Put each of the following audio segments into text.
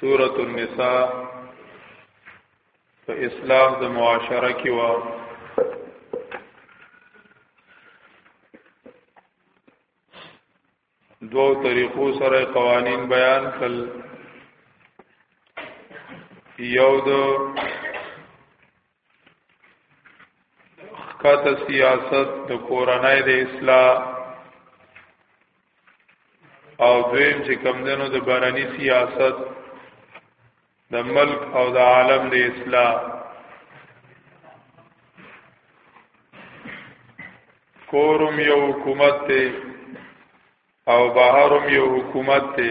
سورۃ النساء په اصلاح د معاشره کې وا دو طریقو سره قوانین بیان کړل یو د خکته سیاست د کورنۍ د اصلاح او دویم چې کمدنو د بارانی سیاست د ملک او د عالم د اصلاح کورم یو حکومت ته او بهرم یو حکومت ته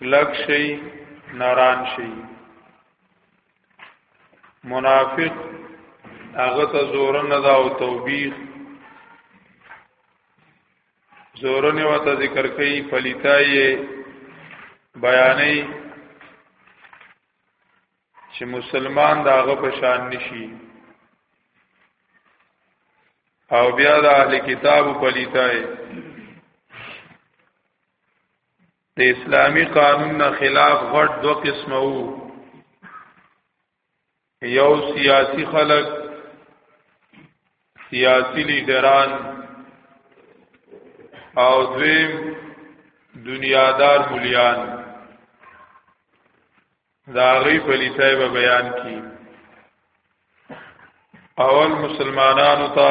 کلک شي نران شي منافق هغه ته زور نه دا او توبیخ زور نه وته ذکر کوي پلیتای بیانې چې مسلمان داغه پشان نشي او بیا د اهل کتاب پلیتای د اسلامی قانون نه خلاف غټ دو قسمه وو یو سیاسی خلق سیاسی لیډران او دویم دنیادار مليان دا غي په لیتای به بیان کی اول مسلمانانو ته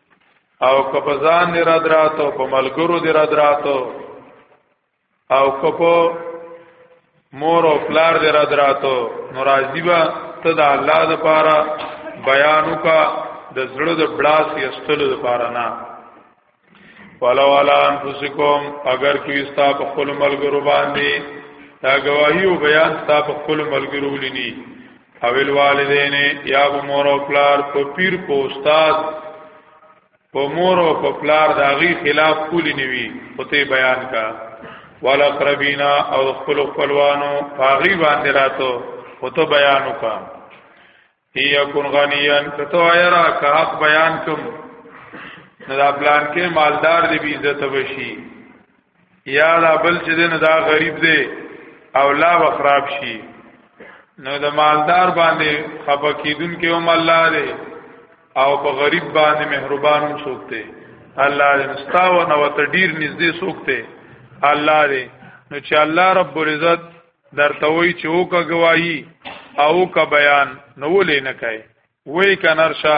او کپزان دی را دراتو په ملګرو دی را دراتو او کپو مور او پلار دی را دراتو نو راضی با ته د الله د پاره بیانو کا د زړه د بلاس یستلو د پاره نه ولو علا انفسکم اگر کی استا په خپل ملګرو باندې دا گواہی او بیان استا په خپل ملګرو لنی او الوالدین یا په مور او پلار په پیر په استاد په مور او په پلار دا غي خلاف کولی نیوی او ته بیان کا والا قربینا او خپل خپلوانو هغه باندې راتو او ته بیان وکا یا کون غنیان کته ایرا کا حق بیان کوم نه دا پلان کې مالدار دی بی عزت وشي یا دا بل چې دین دا غریب دی او لا خراب شي نو د مالدار باندې خپه کیدون کې هم الله دی او په غریب باندې مهربان هم سوکته الله دې مستاو نو ته ډیر نږدې سوکته الله دې نو چې الله رب العزت درته وی چې وکا گواہی او کا بیان نو ولې نه کوي وې کنرشا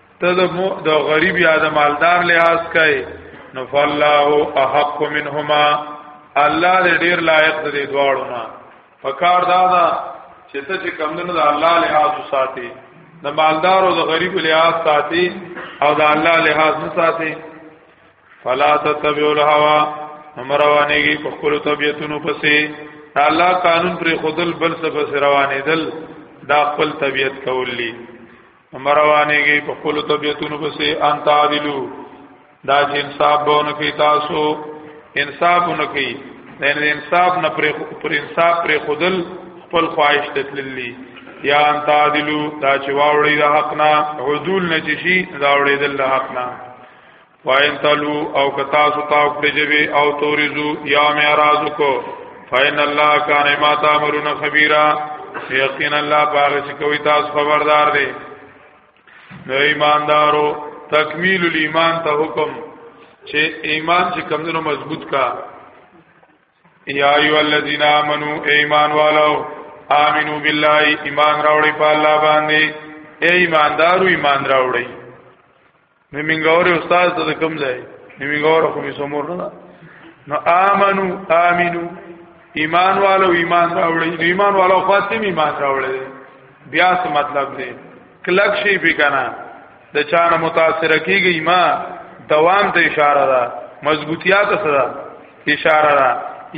ته د مو د غریب یا د مالدار لحاظ کوي نو فالله احق منهما الله دې ډیر لایق دې دواړو نه فکار دا دا چې ته چې کمندونو د الله لحاظ ساتي د مالدار او د غریب لحاظ ساتي او د الله لحاظ نه ساتي فلا تتبع الهوى امروانېږي په خپل طبيعتونو پسې الله قانون پر خودل بل څه پسې روانېدل دا خپل طبيعت کولی مروانېږي په خپل طبيعتونو پسې ان تعدلو دا چې انصاف بونه کې تاسو انصافونه کې نه انصاف نه پر پر انصاف پر خودل خپل خواهش تتللی یا ان تعدلو دا چې واوړي د حق نه عدول نه چې شي دا وړي د حق نه فاین تلو او کتا سو تاو کړی جبی او توریزو یا می ارازو کو فاین الله کان ما تامرون خبیرا یقین الله باغ چې کوي تاسو خبردار دی نو ایماندارو تکمیل الایمان ته حکم چې ایمان چې کمزورو مضبوط کا یا ایو الذین آمنو ایمان والو آمنو بالله ایمان راوړی په الله باندې ایماندارو ایمان راوړی نه منګوري استاد ته کوم ځای نه منګور خو می سمور نه نو امنو امنو ایمان والو ایمان راوړي ایمان والو فاطمه ایمان راوړي بیا څه مطلب دی کلک شي به کنه د چانه متاثر کیږي ما دوام ته اشاره ده مضبوطیات سره اشاره ده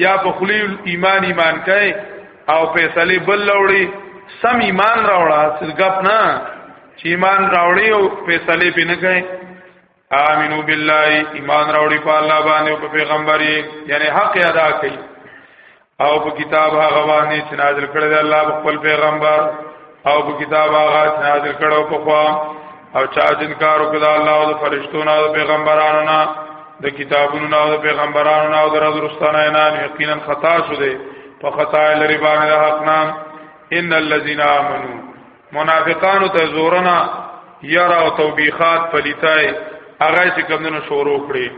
یا په خلی ایمان ایمان کوي او فیصله بل لوړي سم ایمان راوړه چې غپ نه چې ایمان راوړي او فیصله پې نه کوي امنو بالله ایمان راوړي په الله باندې او په پیغمبر یعنی حق ادا کوي او په کتاب هغه باندې چې نازل کړی دی الله په خپل پیغمبر او په کتاب هغه چې نازل کړو په خوا او چا چې انکار وکړ الله او د فرشتو نه او پیغمبرانو نه د کتابونو نه او پیغمبرانو نه او د رسولانو نه یقینا خطا شوه په خطا لري باندې حق نام ان الذين امنوا منافقانو ته زورنا یرا او توبیخات پلیتای هغه چې کمندونو شروع کړي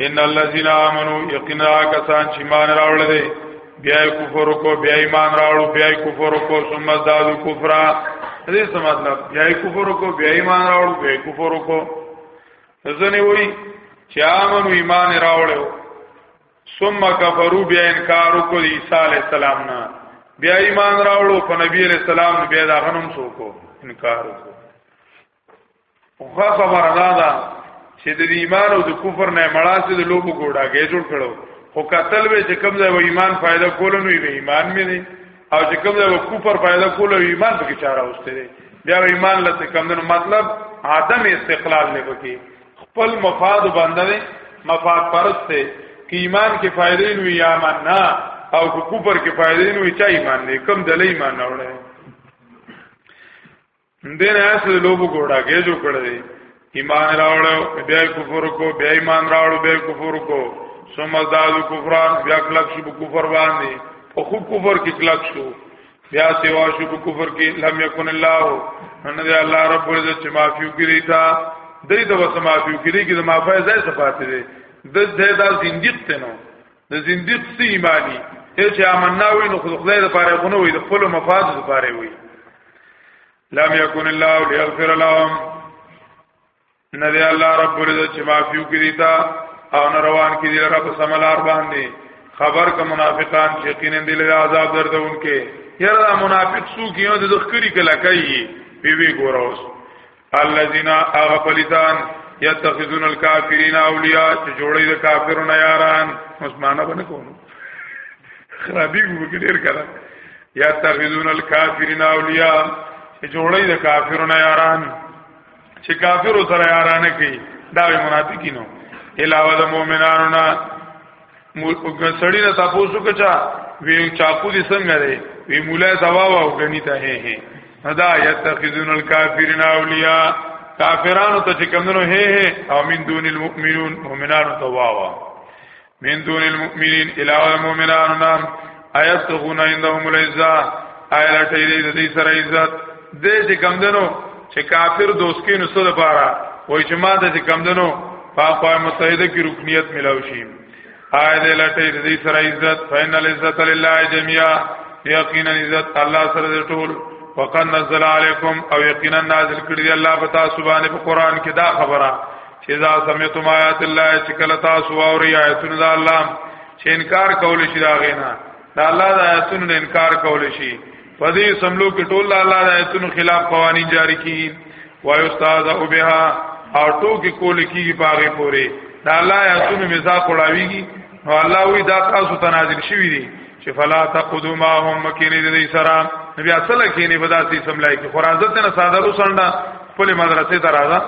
ان الذين امنوا يقينا کسان چې مان راوړل دي بیا کفر کو بیا ایمان راوړو بیا کفر کو ثم زادو کفرا دې څه مطلب بیا کفر کو بیا ایمان راوړو بیا کفر کو ځنه وایي چې امنو ایمان راوړو ثم کفروا بیا انکار وکړ عیسی علی السلام نه بیا ایمان راوړو په نبی علی السلام بیا دا غنم سوکو انکار وکړو خو خبره دا ده چې د ایمان او د کفر نه مړاسه د لوګو ګوډاګې جوړ کړو خو قتل به چې کوم ځای و ایمان فائدہ کول نو به ایمان مې نه او چې کوم ځای و کفر فائدہ کول او ایمان به چاره اوسته دی بیا ایمان لته کوم مطلب عدم استقلال نه وکي خپل مفاد باندې مفاد پرسته کې ایمان کې فائدې نو یا معنا او کو کوپر کې فائدې نو چا ایمان دې کم دلې ایمان نه وړه دین اصل لوبو ګوډا کې جو کړې ایمان راوړو بیا کفر کو بیا ایمان راوړو بیا کفر کو سمزداد کفران بیا کلک شو کفر باندې او خو کفر کې کلک شو بیا سیوا شو په کفر کې لم یکن الله ان دی الله رب ول چې معافیو کې دیتا دې د وسه معافیو کې دې کې د معافی ځای صفات دې د دې دا زندیق ته نو د زندیق سی ایمانی چې امنا وي نو خدای د پاره غو نه وي د خپل مفاد د پاره وي لم یکن الله لیغفر لهم نه دی الله رب العزت چې معافیو کې دیتا او نه روان کې دی رب سملار باندې خبر کا منافقان چې یقینا دی له عذاب دردون کې یره منافق سو کې یو د ذخیری کلا کوي وی وی ګوروس الذين اغفلتان يتخذون الكافرين اولياء چې جوړي د کافرونو یاران مسلمانانه باندې کوم خرابي وګړي کړه يتخذون الكافرين اولياء چې جوړي د کافرونو یاران چې کافر سره یارانه کوي دا وی منافقینو علاوه د مؤمنانو نه سړی نه تاسو کو چا وی چاقو دي څنګه دی وی مولا دوا او غنی ته هي هي ادا یتخذون الکافرین اولیاء کافرانو ته چې کمنو هي هي او من دون المؤمنون مؤمنانو ته واوا من دون المؤمنین الا المؤمنان نام آیات غون عندهم العزا آیات دې دې سره عزت دې چې کم دنو چې کافر دوستکی نو سره پارا وای چې ما دې کم دنو پاپا متحده کی رکنیت ملاو شي آیات لټې دې سره عزت فین العزت لله جميعا یقینا عزت الله سره ټول وقد نزل علیکم او یقینا نازل کړی الله پتا سبحانه په قران کې دا خبره اذا سمعتم آیات الله چې کله تاسو اوري آیاتونه د الله چې انکار کول شي دا غینا د الله د آیاتونو انکار کول شي په دې سملو کې ټول الله د آیاتونو خلاف قوانين جاری کی وای استاد او بها او ټوکی کول کی باغې پوره د الله آیاتونو مزا کولاویږي نو الله وی دا تاسو ته نازل شوی دی چې فلا تقدو ما هم مکینه دې سره نبی اصل کې نه بداسي سملای کې خورازت نه ساده وسنده خپل مدرسې ته راځه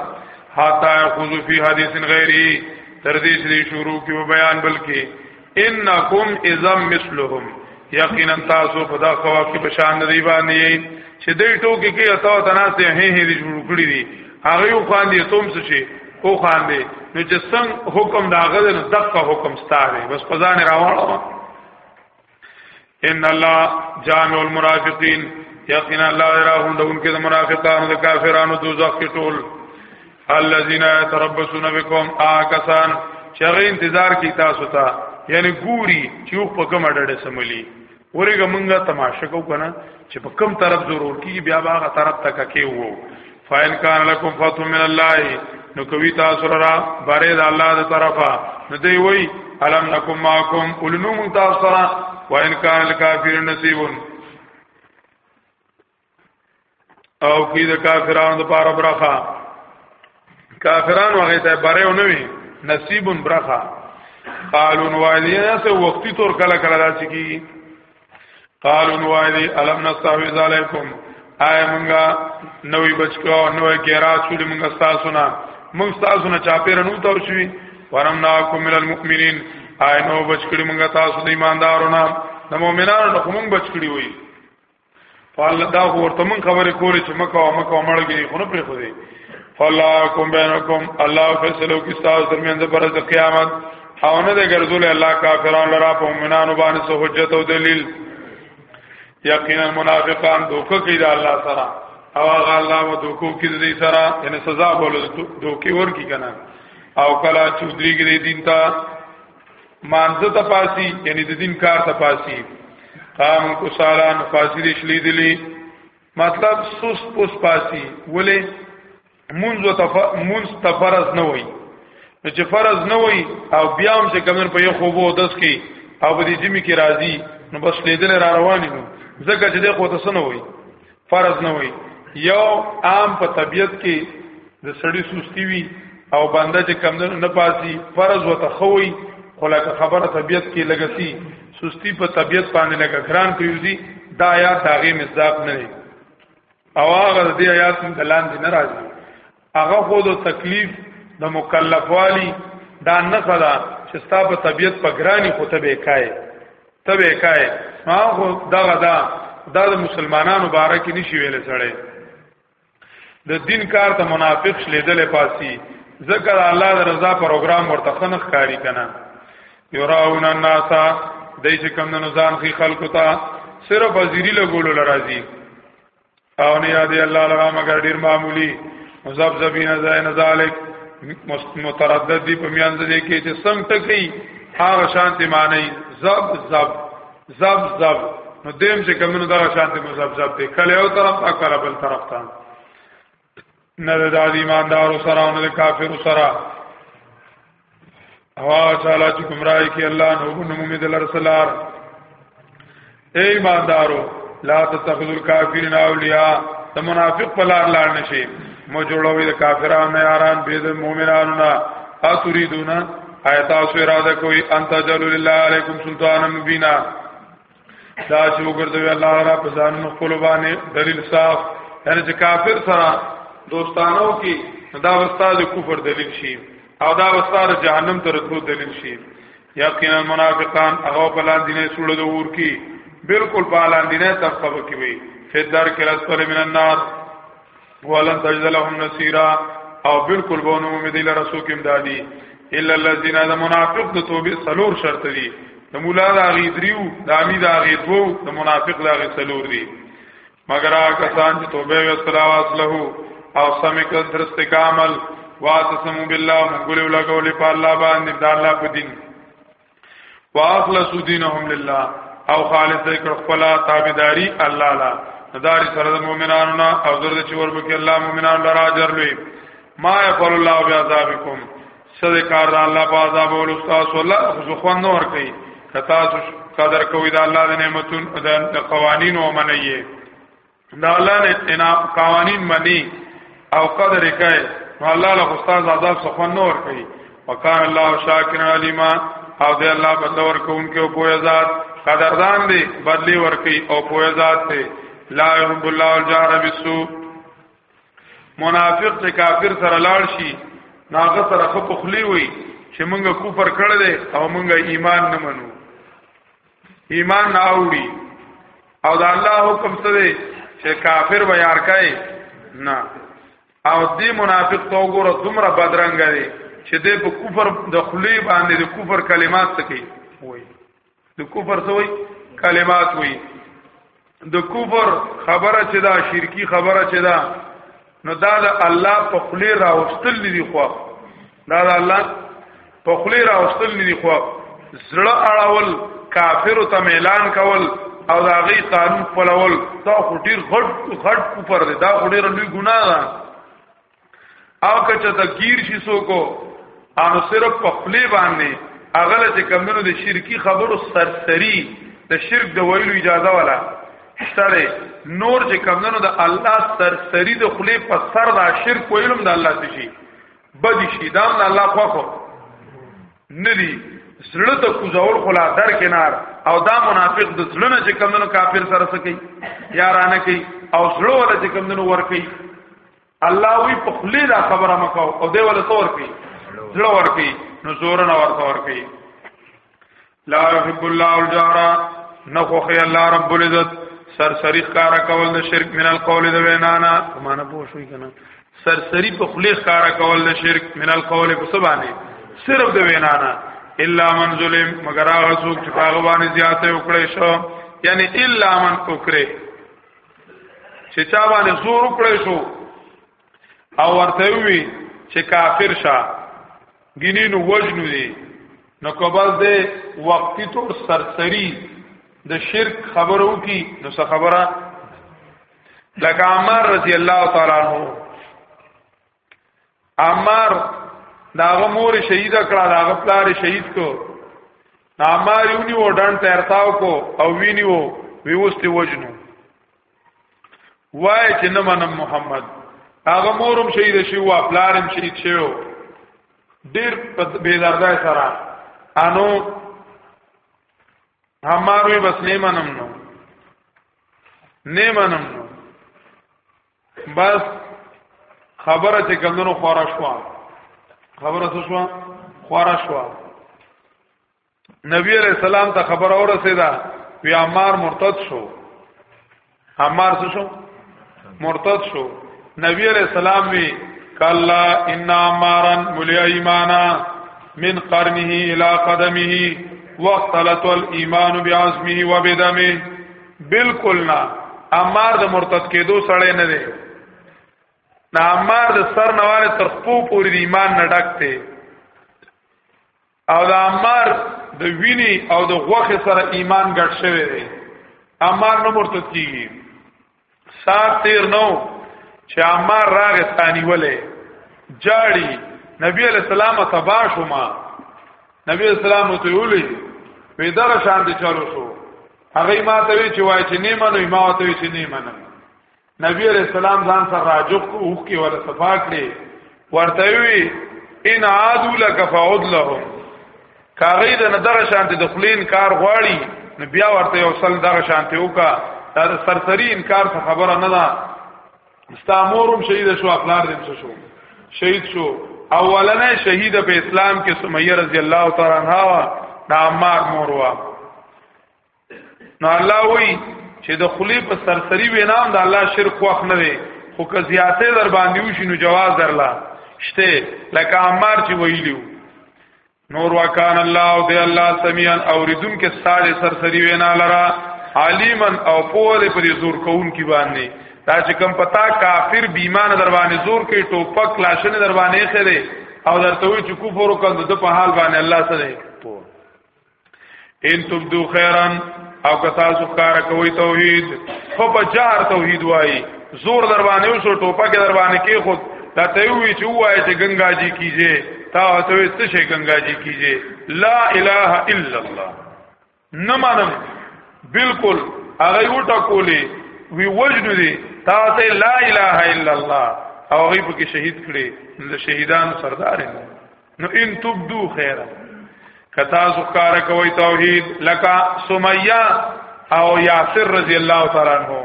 حتا یخذ فی حدیث غیری تر دې چې شروع کې بیان بلکې انکم اذا مثلهم یقینا تاسو په دا خوا کې بشان دی باندې چې دې ټوکی کې اتاو تناسه هي هي دې جوړ کړی دي هغه یو خوان دي توم څه شي او خوان دي نو چې څنګه حکم داغه نو دغه حکم ستاره بس قزان راوړم ان الله جامع المنافقین یقینا الله راغوندون کې د منافقانو د کافرانو دوزخ کې ټول الذين يتربصون بكم آکسان چې غي انتظار کی تاسو ته یعنی ګوري چې یو په کومه ډډه سملی ورګه مونږه تماشه کو کنه چې په کم طرف ضرور کی بیا باغه طرف تک کې وو فاین کان لکم فتو من الله نو کوي تاسو را بارې د الله د طرفه نو دی وای الم نکم ماکم اولنو من تاسو را وان کان الکافر نصیب او کی د کافرانو د پاره برخه کافرانو هغه ته بارې و نه وی نصیب برخه قالون وایلی نه سه وختي تور کله کله داسې کی قالوا نوایدی الم نستحوذ علیکم آی مونږه نوې بچکو نوې کېرا چولې مونږه تاسو نه مونږ تاسو نه چاپیر نو تاو شوی ورم ناکم من المؤمنین آی نو بچکړي مونږه تاسو د ایماندارو نه د مؤمنانو نه مونږ بچکړي وي فالله دا ورته من خبرې کولې چې مکه او مکه مړګي خو نه پرې خو دي فالله کوم بینکم الله فیصلو کې تاسو درمیان د پرز قیامت او نه د ګرځول الله کافرانو لرا په مؤمنانو باندې سو حجت او دلیل یقینا منافقان دوکه کوي د الله سره او هغه الله و دوکو کې دې سره ان سزا بوله دوکي ورکی کنه او کلا چودري کې دین ته مانزه ته پاسی یعنی د دین کار ته پاسی قام کو سالان پاسی دې شلې دلی مطلب سوس پوس پاسی ولې منځ ته منځ ته فرض نه وای نو چې فرض نه وای او بیا هم چې کمن په یو خوب او دس کې او دې جمی کې راضی نو بس لیدل را روان دي ځکه چې دغه ته سن وای فرض نه وي یو عام په طبیعت کې د سړی سستی وي او بنده چې کم نه پاسي فرض وته خوي خلاکه خبره طبیعت کې لګسي سستی په طبیعت باندې لګ ګران پریوزي دا آیات هغه مصداق نه دی او هغه د آیات دلان دي ناراضي هغه خو د تکلیف د مکلفوالی دا نه صدا چې ستا په طبیعت په ګرانی خو ته به کای ته به کای ما خو دا غدا دا د مسلمانانو باره کې نشي ویل سره د دین کار ته منافق شلیدل پاسي ذکر الله د رضا پروګرام ورته خنخ کاری کنه یراون الناس دای چې کم نو ځان خي خلکو ته صرف وزیری لګولو لرازي او نه یاد الله لرا مگر ډیر معمولی مزبذبین زین ذالک متردد دی په میانځ دې کې چې سم ټکی هغه شانتی معنی زب زب زب زب نو دیم چې کمنو دا شانتی مزبذب دی کله یو طرف تا کله بل طرف تا نه د ایماندار سره او نه د کافر سره هوا چاله چې گمراهي کې الله نو نو امید لرسلار اے ایماندارو لا تتخذوا الكافرین اولیاء د منافق په لار لار نشي مو جوړوي د کافرانو نه یاران به د مؤمنانو نه اتریدونه ایت تاسو اراده کوي انت جل لله علیکم سلطان مبینا دا چې وګرځوي الله را په ځان خپل باندې دلیل صاف یعنی چې کافر سره دوستانو کې دا وستا د کفر دلیل شي او دا وستا د جهنم تر ټولو دلیل شي یقینا منافقان هغه بلان دینه سړو د ور کې بالکل بالان دینه تفقه کوي فدر کې رسول من النار ولن تجد لهم نصيرا او بالکل بونو امید له رسول کې امدادي الا الذين ذا منافق د توبې سلور شرط دي د مولا د اغي دریو د امی د اغي دو د منافق د اغي سلور دي مگر هغه کسان چې توبه وسلا واسلو او سمې کړ درست کامل واسمو بالله مونږ له لګولې په الله باندې د الله په دین واخلصوا دينهم لله او خالص کړ خپل تابعداري الله لا دار سره د مؤمنانو نه او زرد چې وربکه الله مؤمنانو لرا اجر لوي ما يفعل الله بعذابكم صدقار الله په عذاب او استاد الله خو خوان نور کوي کتا قدر کوي د الله د نعمتونو د قوانینو منئ دا الله نه انعام قوانین منی او قدر کوي نو الله له استاد آزاد صفه نور کوي وکړ الله شاکر علیما او دې الله بدل ورکوونکې او پوهه ذات قدردان دی بدلی ورکی او پوهه ذات دی لا يحب الله الجهر بالسوء منافق چې کافر سره لاړ شي ناغه سره خپخلی وي چې مونږه کوپر کړل او مونږه ایمان نه منو ایمان نه اوړي او دا الله حکم څه دی چې کافر به یار کوي نه او دې منافق تو ګوره دومره بدرنګ دی چې دې په کفر د خلی باندې د کفر کلمات کوي وای د کفر څه وای کلمات وای د کفر خبره چې دا شرکی خبره چې دا نو دا د الله په خلی راوستل دي خو دا د الله په خلی راوستل دي خو زړه اړول کافر ته اعلان کول او دا غي قانون پلول دا خټیر غټ غټ کفر دی دا خټیر لوی ګناه ده او که چا تکیر شي سو کو انو صرف په خپل باندې اغل چې کمونو د شرکی خبرو سرسری د شرک د ویلو اجازه ولا شتره نور چې کمونو د الله سرسری د خلی په سر دا شرک ویلم د الله څه شي بدی شي دا د الله خو خو ندی زړه ته کوزول خلا در کنار او دا منافق د زړه نه چې کمونو کافر سره سکی یارانه کوي او زړه ولا چې کمونو ور کوي الله وی په خلی دا خبره مکو او دی ول تور کی زړه ور کی نو زور نه ور تور کی لا يحب الله الجهر نخو خی الله رب العزت سرسری کارا کول د شرک من القول د وینانا معنا پوه شوې کنه سرسری په خلی کارا کول د شرک من القول په سبانه صرف د وینانا الا من ظلم مگر هغه څوک چې هغه باندې زیاته وکړي شو یعنی الا من کوکره چې چا باندې زور وکړې شو او ورته وی چې کافر شه ګینې نو وجنو دي نو کباز دې وقتی طور سرسری د شرک خبرو کی نو څه خبره لکه عمر رضی الله تعالی عنہ عمار داغه مور شهید کړه داغه پلار شهید کو عمار یونی و ډن ترتاو کو او ویني و ویوستي وجنو وای چې نه منم محمد هغه مورم شهید شي او پلارم شهید شي ډیر په بے دردای سره انو هماروی بس نه منم نو نه منم نو بس خبره چې کمونو خورا شو خبره څه شو خورا شو نبی علیہ السلام ته خبر اور رسیدا وی عمار مرتد شو عمار څه شو مرتد شو نبی علیہ السلام وی کلا ان عمارا ملیا ایمانا من قرنه الى قدمه واختلط الايمان بعزمه وبدمه بالکل نه عمار د مرتد کېدو سړی نه دی نه عمار د سر نواله تر خپو پورې د ایمان نه ډکته او د عمار د ویني او د غوخه سره ایمان ګډ شوی دی عمار نه مرتد کیږي سات تیر نو چې عمار راغې ثاني ولې جاړي نبی علیہ السلام تبا شوما نبی علیہ السلام ته ویلي وې دغه شان دي چالو شو هغه ما ته وی چې وای چې نه منو ما ته وی چې نه منم نبی علیہ السلام ځان سره راجوک کو اوخ کې ولا صفا کړې ورته وی ان عادو لك فعد لهم کاغی د ندغه شانته د خلین کار غواړي نو بیا ورته یو سل دغه شانته وکا دا سرسری انکار څه خبره نه ده استامورم شهید شو خپلار دې شو شهید شو اولنې شهید په اسلام کې سمیه رضی الله تعالی عنها د عمار مور وا نو الله وی چې د خلی په سرسری وینام د الله شرک واخ نه وي خو که زیاته در باندې وشي نو جواز درلا شته لکه عمار چې ویلیو نور وکان الله او دی الله سميعا اوریدون کې ساده سرسری وینا لرا علیما او پوهه پر زور کون کی باندې دا چې کم پتا کافر بیمان در باندې زور کوي ټوپک لاشنه در باندې خره او درته وی چې کفر وکړ د په حال باندې الله سره ان تبدو خیرا او که تاسو کار کوي توحید خو په جار توحید وای زور در باندې وشو ټوپک در باندې کې خود دا ته وی چې وای چې گنگا جی کیږي تا ته څه شي گنگا جی کیږي لا اله الا الله نه مانم بالکل هغه وټه کولی وی وجد دي تا ته لا اله الا الله او غیب کې شهید کړي د شهیدان سردار نه نو ان تبدو خیره کتا زکار کوي توحید لکا سمیہ او یاسر رضی الله تعالی عنہ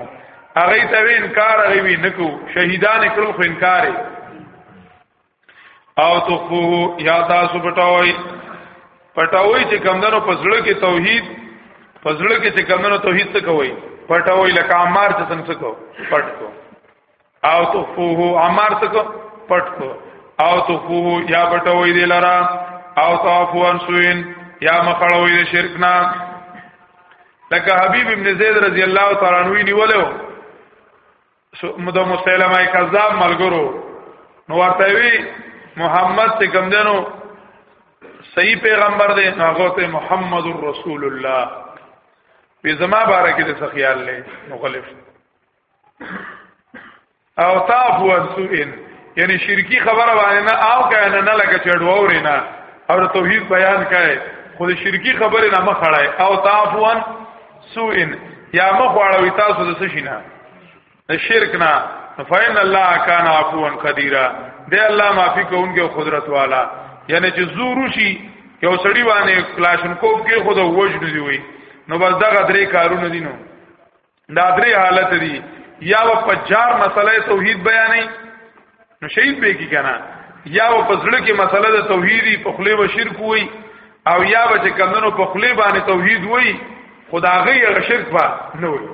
هغه ته انکار غوي نکو شهیدان کړو خو انکار او تخفو یا تاسو پټوي پټوي چې کمندونو پسړه کې توحید پسړه کې چې کمندونو توحید څه کوي پټوي لکه عمار چې څنګه څه کو پټ کو او تخفوه عمار تک پټ کو او تخفوه یا بټوي دی لرا او تعفو عن سوین یا مخړوي دی شرک نه لکه حبیب ابن زید رضی الله تعالی عنہ نیولو د مسلمه کذاب ملګرو نو ورته وی محمد ته کوم دینو صحیح پیغمبر دی هغه ته محمد رسول الله په زما باره کې د خیال لې مخالف او تعفو عن سوء یعنی شرکی خبره باندې نه او کنه نه لکه چړووري نه او توحید بیان کړي خو د شرکی خبره نه مخړای او تعفو عن سوء یا مخړوي تاسو د څه شینه د شرک نه فین الله کان عفوا قدیرا دی الله معافی کوونکی او قدرت والا یعنی چې زور شي یو سړی باندې کلاشن کوب کې خود وجد دی وي نو بس دغه درې کارونه دي نو دا درې حالت دي یا و پجار مسله توحید بیانې نو شهید به کی کنه یا و پزړه کې مسله د توحیدی په خلی و شرک وای او یا به چې کمنو په خلی باندې توحید وای خدا غي شرک با نه وای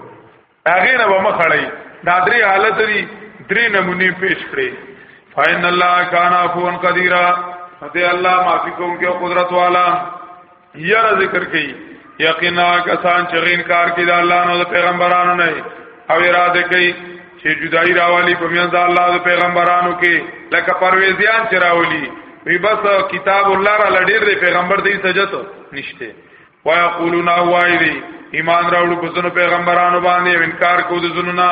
هغه نه به مخړی دا درې حالت دي درې نمونه پیش کړې فین الله کان عفوا قدیرا دې الله معافی کوونکی او قدرت والا یره ذکر کړي یقینا کسان چې غین کار کوي د الله نو د پیغمبرانو نه او اراده کوي چې جدائی راوالي په میان د الله د پیغمبرانو کې لکه پرويزيان چې راولي وی بس کتاب الله را لډیر دی پیغمبر دی سجت نشته ويقولون وایری ایمان راوړو په زنو پیغمبرانو باندې انکار کو د زنو نه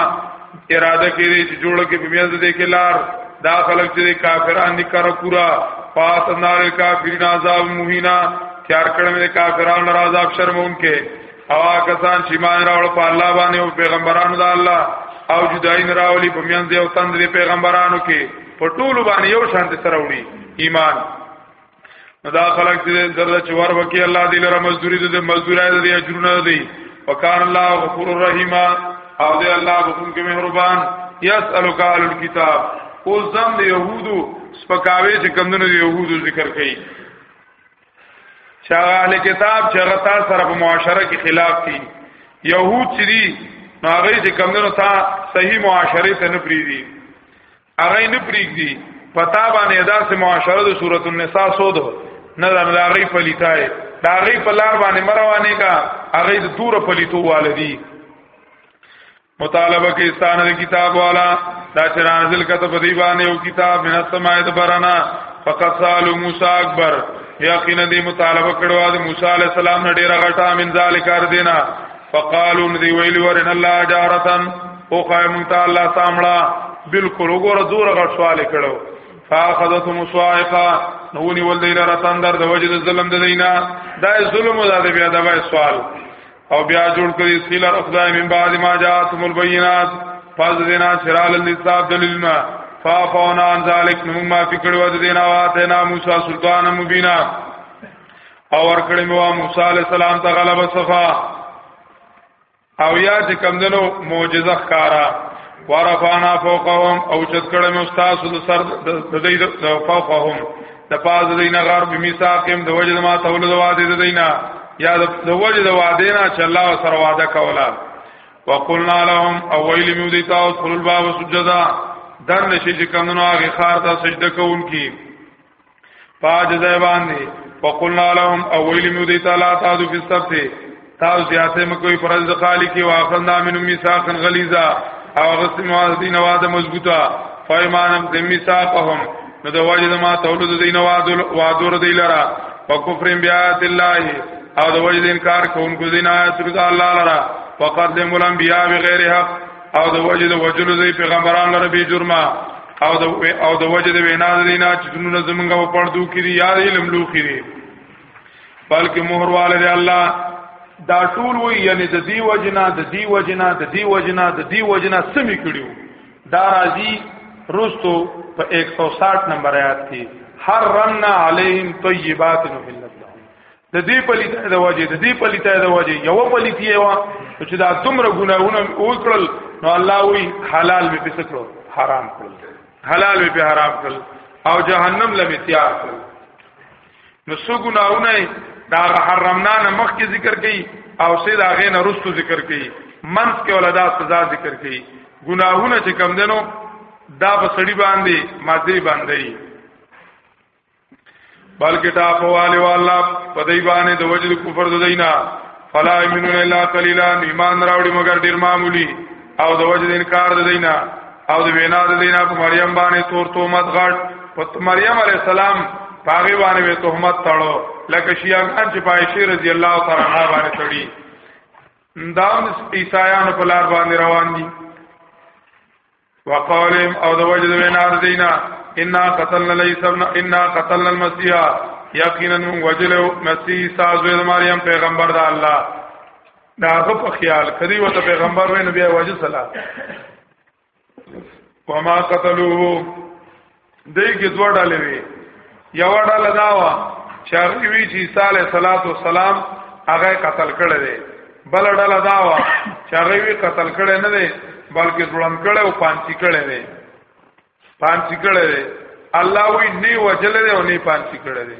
اراده کړي چې جوړه کې بمیاز دې کې لار دا خلک چې کافران دي کار پورا پاس نار کافرین عذاب مهینا تیار کړم دې کافران را عذاب شرمون کې او کسان چې مان راول په الله باندې او پیغمبرانو دا الله او جداین راولي بمیاز دې او تند دې پیغمبرانو کې په ټولو باندې یو شان سره وړي ایمان دا خلق دې درته چوار وکي الله دې لره مزدوري دې مزدورای دې اجرونه دې وکان الله غفور الرحیم او دې الله بخون کې مهربان یسالک علی الكتاب او زم دې يهودو سپکاوي چې کمندونو دې يهودو ذکر کړي چا اهل کتاب چې غتا سره په معاشره کې خلاف دي يهود چې دي هغه چې کمندونو ته صحیح معاشره ته نه پریدي هغه نه پریږدي پتا باندې ادا سه معاشره د سورۃ النساء سود نه د لاغي پلیتای داغي په لار باندې مروانه کا هغه د دور پلیتو والدی مطالبه کې ستانه د کتاب والا دا چې نازل کته په دی باندې یو کتاب من السماء برنا فقط سالو موسی اکبر یقینا دی مطالبه کړو د موسی علی السلام نه ډیره غټه من ذالک کار دینا فقالو ندی ویلی ورن الله جارتن او قائم تا الله سامړه بالکل وګوره زور غړ سوال کړو فاخذتهم صاعقه نونی ول دی لره تندر د وجد ظلم د دینا دا ظلم او د بیا د سوال او بیا جوړ کړی سیل خدای من بعد ما جاءتهم البينات فاز دینا شرال النصاب دلیلنا فافونا عن ذلك نمما فکر ود دینا واتنا موسی سلطان مبینا او ور کړی مو موسی علی السلام ته غلبه صفا او یا چې کمندنو معجزه ښکارا ورفانا فوقهم او چت کړه مې استاد د سر د دې د فوقهم د پاز دینه غار به میثاقم د وجد ما تولد واده د دینه یا د وجد واده نه چې الله سره واده کولا وقلنا لهم او ویل مې دوی ته ادخلوا الباب سجدا دن شي چې کمنو هغه خار ته سجده کوونکی پاج ځای باندې فقلنا لهم اویل میو دی تعالی تاسو په سبت تاسو زیاته مکوې پرز د خالق او اخذنا منهم میثاقا غلیظا او غسم دین واد مضبوطه فایمانم د میثاقهم نو د واجد ما تولد دین واد وادور دی لرا وکفرم بیات الله او د واجد انکار کوونکو دین آیات رضا الله لرا فقد لم الانبیاء بغیر حق او د وجه د وجلو دی پیغمبران لره به جرمه او د او د وجه د وینا دینا چې څنګه زمونږ په پردو کې دی یا علم لوخي دی بلکې مہر والے دی الله دا ټول وی یعنی د دی وجنا د دی وجنا د دی وجنا د دی وجنا سمې کړیو دا راځي رستو په 160 نمبر آیات کې هر رنا علیهم طیبات نو د دې پلیته د وجه د دې پلیته د وجه یو پلیتی و چې دا څومره ګناهونه وکړل نو الله وی حلال می پس کړو حرام کړل حلال می په حرام کړل او جهنم لمه تیار کړل نو څو ګناهونه دا حرمنا نه مخکې ذکر کړي او سید هغه نه رستو ذکر کړي منځ کې ولدا سزا ذکر کړي ګناهونه چې کم دنو دا په سړی باندې ماده باندې بلکې دا په والي والله په دای باندې د وجد کفر د دینا فلا یمنون الا قلیلا ایمان راوړي مگر ډیر معمولی او د وجد انکار د دینا او د وینا د دینا په مریم باندې تور تومت غټ په مریم علی السلام پاغي باندې به تهمت تړو لکه شیعاګان چې پایشی رضی الله تعالی عنها باندې تړي دا عیسایانو په لار باندې روان دي وقالم او د وجد وینا دینا ان قتلنا ليس ابن ان قتلنا المسيح یقینا من وجل مسیح سازو د مریم پیغمبر د الله دا په خیال کړي وته پیغمبر وې نبی وجه صلی وما قتلوه دې کې دوه ډلې وي یو ډله دا و چې هغه وی چې عیسی علیه صلوات و سلام هغه قتل کړی دی بل ډله دا و چې هغه وی قتل کړی نه دی بلکې ځوړن کړی او پانسی کړی دی پانسی کړی دی الله وی نه وجل دی او نه پانسی کړی دی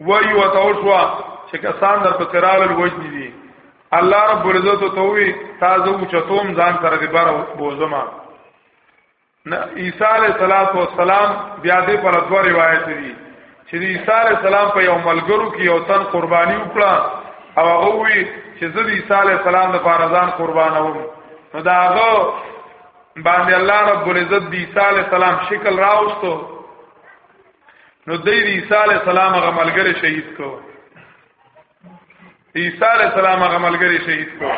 وای او توشوا چې کسان در په سرال الوجد دي الله رب العزت ته وی تاسو چتوم ځان سره دی بار بوزما عیسی علیہ الصلوۃ والسلام بیا دې پر دوه روایت دي چې عیسی علیہ السلام په یو ملګرو کې یو تن قرباني وکړه او هغه وی چې زه عیسی علیہ السلام د فارزان قربانوم نو دا هغه باندې الله رب العزت عیسی علیہ السلام شکل راوستو نو د عیسی علی السلام هغه ملګری شهید کو عیسی علی السلام هغه ملګری شهید کو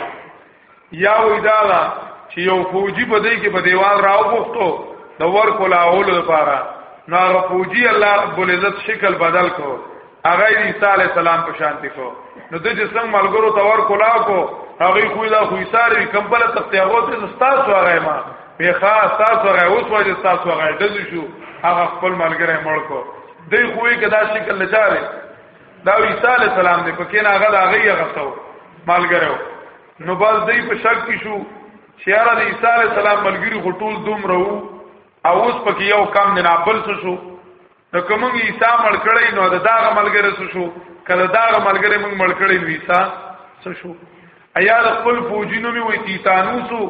یا ویدالا چې یو فوجي په دې کې په دیوال راو غوښتو د ور کولاولو لپاره نو هغه فوجي الله رب العزت شکل بدل کو هغه عیسی علی السلام په شان دی کو نو د جسم ملګرو تور کولا کو هغه خو دا خو ایثارې کوم بل تخت هغه ته تاسو هغه ما به خاص تاسو هغه اوس وجه تاسو هغه دز شو هغه خپل ملګری مړ کو دی خو یې کدا شکل لچاره دا عیسی علی السلام دی په کین هغه دا هغه غسو ملګرو نو بس دی په شک کې شو چې هغه د عیسی علی السلام ملګری خټول دوم رو او اوس پکې یو کم نه بل شو نو کوم عیسی مړ کړی نو دا دغه ملګری څه شو کله دغه ملګری موږ مړ کړی نو عیسی څه شو ایا د خپل فوجینو می وی تیتانوسو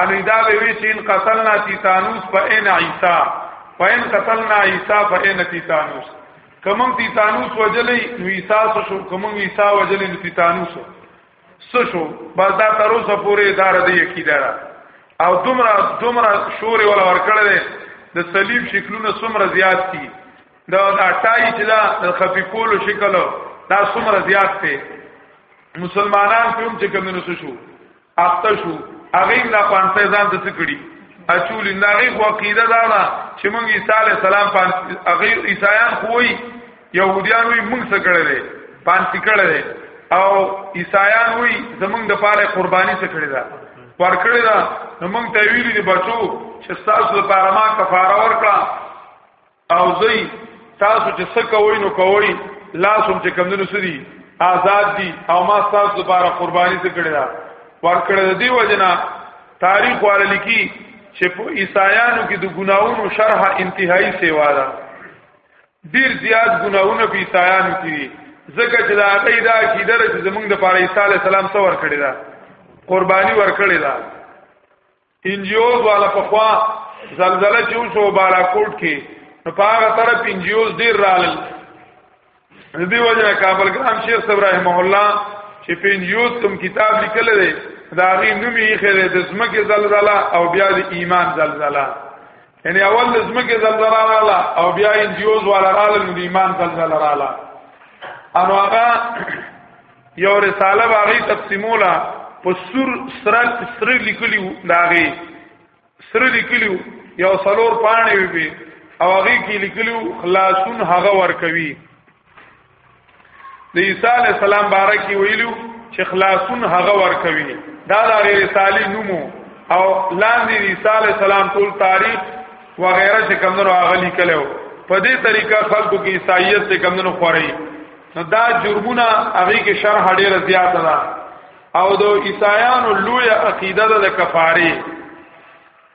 ان دا به وی چې ان قتلنا تیتانوس فإن عیسی فإن قتلنا عیسی فإن تیتانوس کوم تیتانوس وجلې نو عیسی څه شو کوم عیسی وجلې نو تیتانوس سشو بس دا تر اوسه پورې اداره دی عقیده را او دومره دومره شور ولا ورکړل د صلیب شکلونه څومره زیات دي دا دا ټای چې دا د خفي کولو شکل دا څومره زیات دی مسلمانان کوم چې کوم نو شو اخته شو هغه لا پانته ځان ته کړی اچول نه غي خو عقیده دا چې مونږ عیسی علی السلام پان هغه عیسایان خوې يهوديان وي موږ څه کړی دی پانسی کړی دی او عیسایان وي زمونږ د پاره قرباني څه کړی ده ور کړی ده نو موږ ته ویلي دي بچو چې تاسو لپاره ما کفاره ورکړه او زی تاسو چې څه کوئ نو کوئ لاسوم چې کمندونو سدي آزاد دي او ما تاسو لپاره قرباني څه کړی ده ور کړی دی وجنا تاریخ والا لیکي چې په عیسایانو کې د ګناوونو شرح انتهایی سیوا ده ډیر زیات ګناهونه په عیسایانو کې دي ځکه چې دا هغه دا عقیده چې زمونږ د پاره عیسی علی السلام څو ور کړی دا قرباني ور کړی دا انجیوز والا په خوا زلزلہ چې وشو بالاکوټ کې نو په هغه طرف انجیوز ډیر رال دې وجه کابل ګرام شیخ صاحب رحم الله چې په انجیوز کوم کتاب لیکل دی دا غي نومي خره د زمکه زلزلہ او بیا د ایمان زلزلہ یعنی اول د زمکه زلزلہ رااله او بیا انجیوز والا رااله نو د ایمان زلزلہ رااله انو هغه یو رساله باغی تقسیمولا په سور سره سره لیکلی داغي سره لیکلی یو سلور پانی وی او هغه کې لیکلی خلاصون هغه ور کوي د عیسی علی السلام باره کې ویلو چې خلاصون هغه ورکوي دا د غیر رسالي نومو او لاندې د عیسی علی السلام ټول تاریخ و غیره چې کمنو هغه لیکلو په دې طریقه خلکو کې عیسایت څخه کمنو خوري نو دا جرمونه هغه کې شرح ډیره زیاته ده او د عیسایانو لوی عقیده ده د کفاره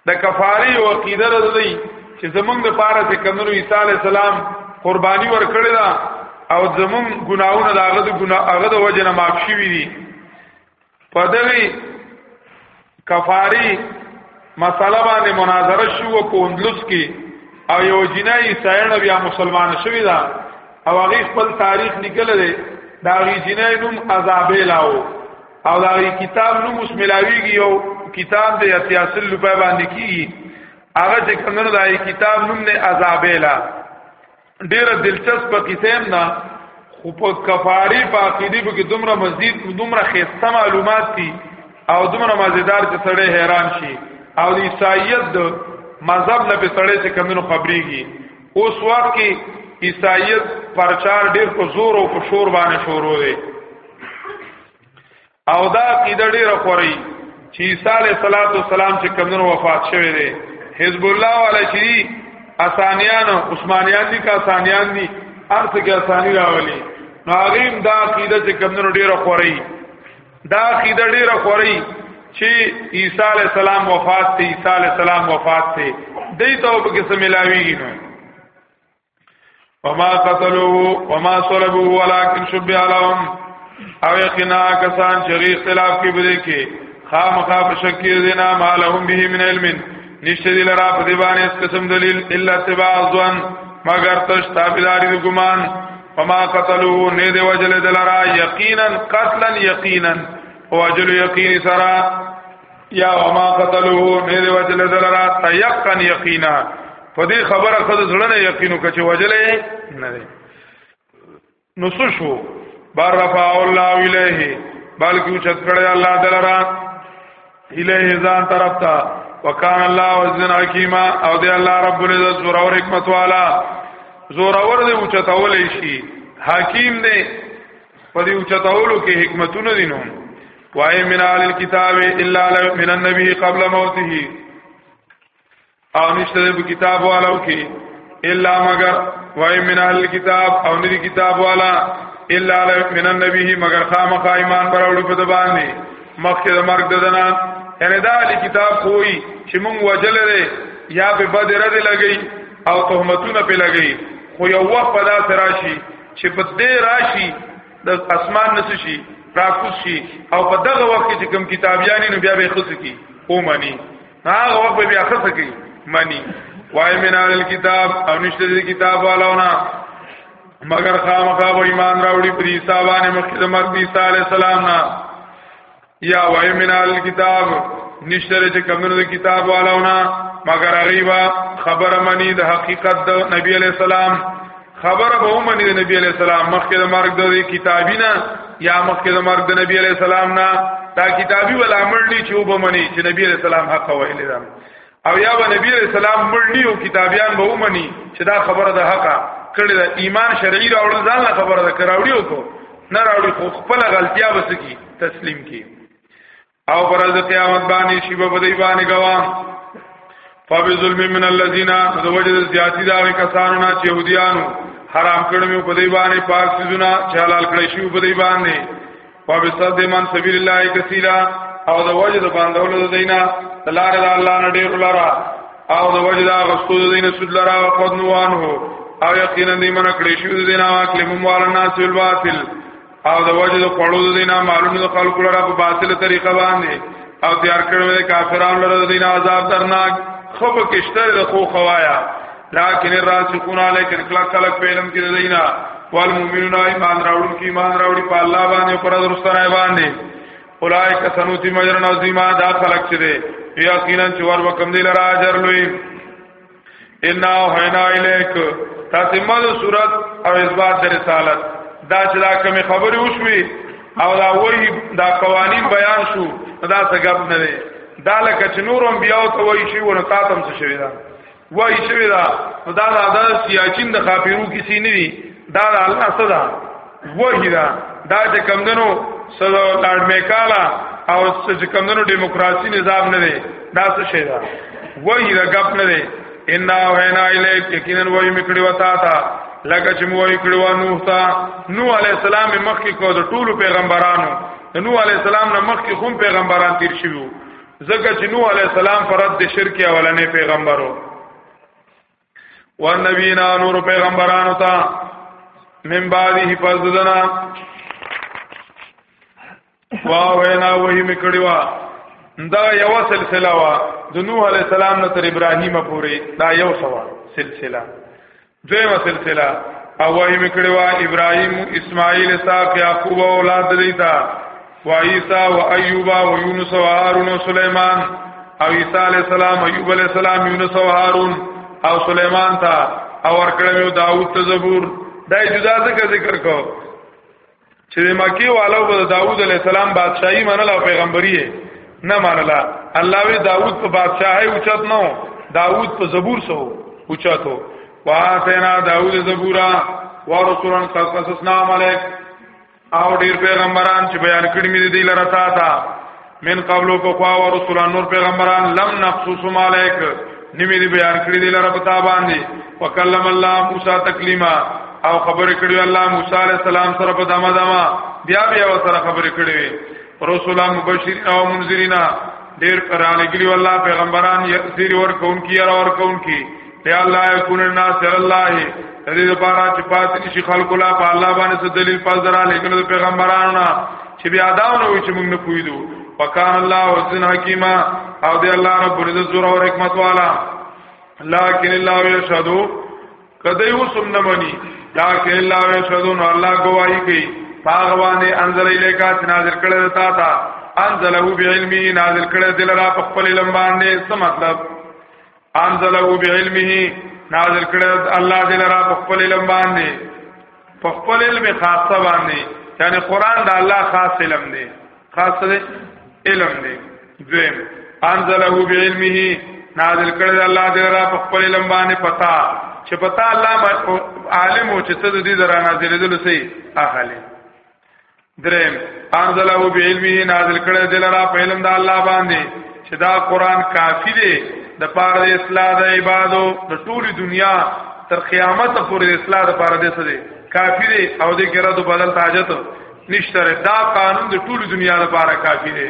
د کفاره او عقیده رضی چې زمونږ د پاره چې کمنو عیسی علی السلام قرباني ورکړی دا او زمون ګناونه دا غد ګنا هغه د وجنه معاف شوی دي په دغه کفاری مسله باندې مناظره شو په اندلس کې او یو جنای سایړ بیا مسلمان شوی دا او هغه خپل تاریخ لیکل دی دا غی جنای نوم عذابې لاو او دا کتاب نو مس ملاویږي یو کتاب دی اتیاسل لپا باندې کیږي هغه چې کومه دا کتاب نوم نه عذابیلا ډیره دلچسپ کیسه هم نه خو په کفاری په عقیده به کې دومره مزید دومره خسته معلومات دي او دومره مزیدار چې سړی حیران شي او د عیسایت د مذهب نه په سړی چې کمنو خبريږي اوس وخت کې عیسایت پرچار ډیر په زور او په شور باندې شروع دی او دا قیده ډیر خوري چې عیسی علیه السلام چې کمنو وفات شوه دی حزب الله والا چې اسانیان عثمانیان دي کا اسانیان دي ارث کې اسانی راولي نو هغه دا عقیده چې کمنو ډیره خوري دا عقیده ډیره خوري چې عیسی علی السلام وفات ته عیسی علی السلام وفات ته دې ته په کې سملاویږي نو وما قتلوه وما صلبوه ولكن شبه لهم او یقینا کسان چې اختلاف کې بده کې خامخا په شک کې دینا مالهم به من علم نشته دي لرا په دی باندې قسم دلیل الا تبع ځوان مگر تش تابعداري ګمان فما قتلوه نه دی وجل دلرا یقینا قتلا یقینا وجل یقین سرا یا وما قتلوه نه دی وجل دلرا تیقن یقینا په دې خبره خود زړه نه یقینو کچ وجلې نه دی نو شو بار رفع الله الیه بلکې چت کړه الله دلرا الیه ځان طرف ته وکان الله وزن حکیما او دی الله رب العزت زور او حکمت والا زور اور دی او چتاول شي حکیم دی په دې او چتاولو کې حکمتونه دي نو وای من آل الكتاب الا لو من النبي قبل موته او نشته په کتاب والو کې الا مگر وای من اهل کتاب او ندی کتاب والا الا من النبی مگر خامخ ایمان پر اوري په باندې مخکې د مرګ ددنا ان دا اهل کتاب کوئی چې مونږ وجل لري یا په بد رد لګي او تهمتونه په لګي خو یو وخت پدا سراشي چې په دې راشي د اسمان نس شي راکوس شي او په دغه وخت کې کوم کتابیانی نو بیا به خص کی او مانی هغه وخت بیا خصه کوي معنی وای من اهل کتاب او نشته دې کتاب والاونه مگر خامخا و ایمان راوړي په دې صاحبانه مخکې د مرګ عیسی علی السلام نه یا وای من اهل کتاب نشته چې کمنو د کتاب والاونه مگر غیبا خبر منی د حقیقت د نبی علی السلام خبره به ومني د نبی علی السلام مخکې د مرګ د کتابینا یا مخکې د مرګ د نبی علی السلام نه دا کتابي ولا مړني چې وبمني چې نبی علی السلام حق ویل دا او یا به نبی علی السلام مړني او کتابیان به ومني چې دا خبره د حقه کړي د ایمان شرعي راوړل ځان له خبره د کراوړي او کو نه راوړي خو خپل غلطیا وسکی تسلیم کی او پر ورځ قیامت باندې شی په دې باندې گواه فبظلم من الذين زوجد زیاتی دا کسانو نه چې يهوديانو حرام کړم په دې باندې پاک سيزونه چې حلال کړی شی په دې باندې فبصد من سبيل الله كثيرا او د وجد باندولو دینا لار د الله نه ډیر لرا او د وجد غستو دین سود لرا او قد نوانه او یقینا دی من کړی شو دینه واکلم مال الناس بالباطل او د وجه د خوړو د دینه معلومه د خلکو لپاره په باطله طریقه باندې او تیار کړو د کافرانو لپاره د دینه عذاب درناک خو په کشتر د خو خوایا لکن الراسخون علیکن کلا خلق په علم کې د دینه والمؤمنون ایمان راوړون کې ایمان راوړي په الله باندې پر درستره باندې اولائک سنوتی مجرن عظیمه دا خلق چه ده یقینا چه ور وکم دی لرا اجر لوی ان اوحینا الیک تتمه د صورت او اثبات د رسالت دا چې دا کوم خبرې وشوي او دا وایي دا قوانین بیان شو دا څه غب نه دی دا لکه چې نور انبیاء ته وایي شي ونه تاتم څه شوی دا وایي شوی دا دا د سیاچین د خاپیرو کسی نه دی دا الله صدا وګی دا دا چې کمندنو سره لارډ میکالا او چې کمندنو دیموکراسي نظام نه دی دا څه شی دا وګی دا غپ نه دی ان وینا الیک یقینا وای میکړی وتا تا لکه چې مو وای کړو نوح تا نوح علی السلام مخکې کو د ټولو پیغمبرانو نوح علی السلام نه مخکې هم پیغمبران تیر شوی ځکه چې نوح علی السلام پر رد شرک اولنې پیغمبرو ور نبینا نور پیغمبرانو ته من بعده پس دنا وا وینا وਹੀ میکړی وا دا یو سلسله وا د نوح علی السلام نه تر ابراهیم پورې دا یو سوا سلسله دویمه سلسله او وਹੀ میکړی وا ابراهیم اسماعیل اسحاق یعقوب اولاد دیتا و عیسی و ایوب و یونس و هارون و سلیمان او عیسی علی السلام ایوب علی السلام یونس و هارون او سلیمان تا او ورکړم یو داوود ته زبور دای جدا ذکر ذکر کو چې مکی والو به داوود علی السلام بادشاہي منل او پیغمبري نه منل الله وی داوود په بادشاہي اوچت نو داوود په زبور سو اوچتو واسینا داوود زبورا ورسولن قصصنا ملک او ډیر پیغمبران چې بیان کړی مې دي لره تا تا من قبل کو خوا او رسول نور پیغمبران لم نقصص مالک نیمه دي بیان کړی دي لره پتا باندې وکلم الله موسی تکلیما او خبر کړی الله موسی علی السلام سره په دما دما بیا بیا سره خبر کړی رسول مبشرین او منذرینا ډیر پرانګلی والله پیغمبران یې سیر ور کون کی اور کون کی ته الله يكون الناس الله دې لپاره چې پاتې شي خلق لا په الله باندې څه دلیل پاس درا لیکل پیغمبرانو چې بیا دا نه وي چې موږ نه پویدو وکان الله وزن حکیما او دې الله رب العزت زور او حکمت والا لكن الله يشهد کدی وسم نه مني لكن الله يشهد نو الله گواہی کوي پاغوانه انزل الیکا چې نازل کړه تا تا انزله بعلمه نازل کړه دلرا په خپل لمبان نه څه مطلب انزله بعلمه نازل کړه الله دې لرا په خپل علم باندې په خپل علم خاصه باندې یعنی قران د الله خاص علم دی خاص دی علم دی دویم انزله بعلمه نازل کړه الله دې لرا په خپل علم باندې پتا چې پتا الله عالم او چې ته دې درا نازلې دل سي اخلي درم انزله بعلمه نازل کړه دلرا په علم د الله باندې چې دا قران کافی دی د پاره د اصلاح د عبادو د ټولي دنیا تر قیامت پورې د اصلاح د پاره د څه دی کافی دی او د کړه د بدل تاجت نشته دا قانون د ټولي دنیا لپاره کافی دی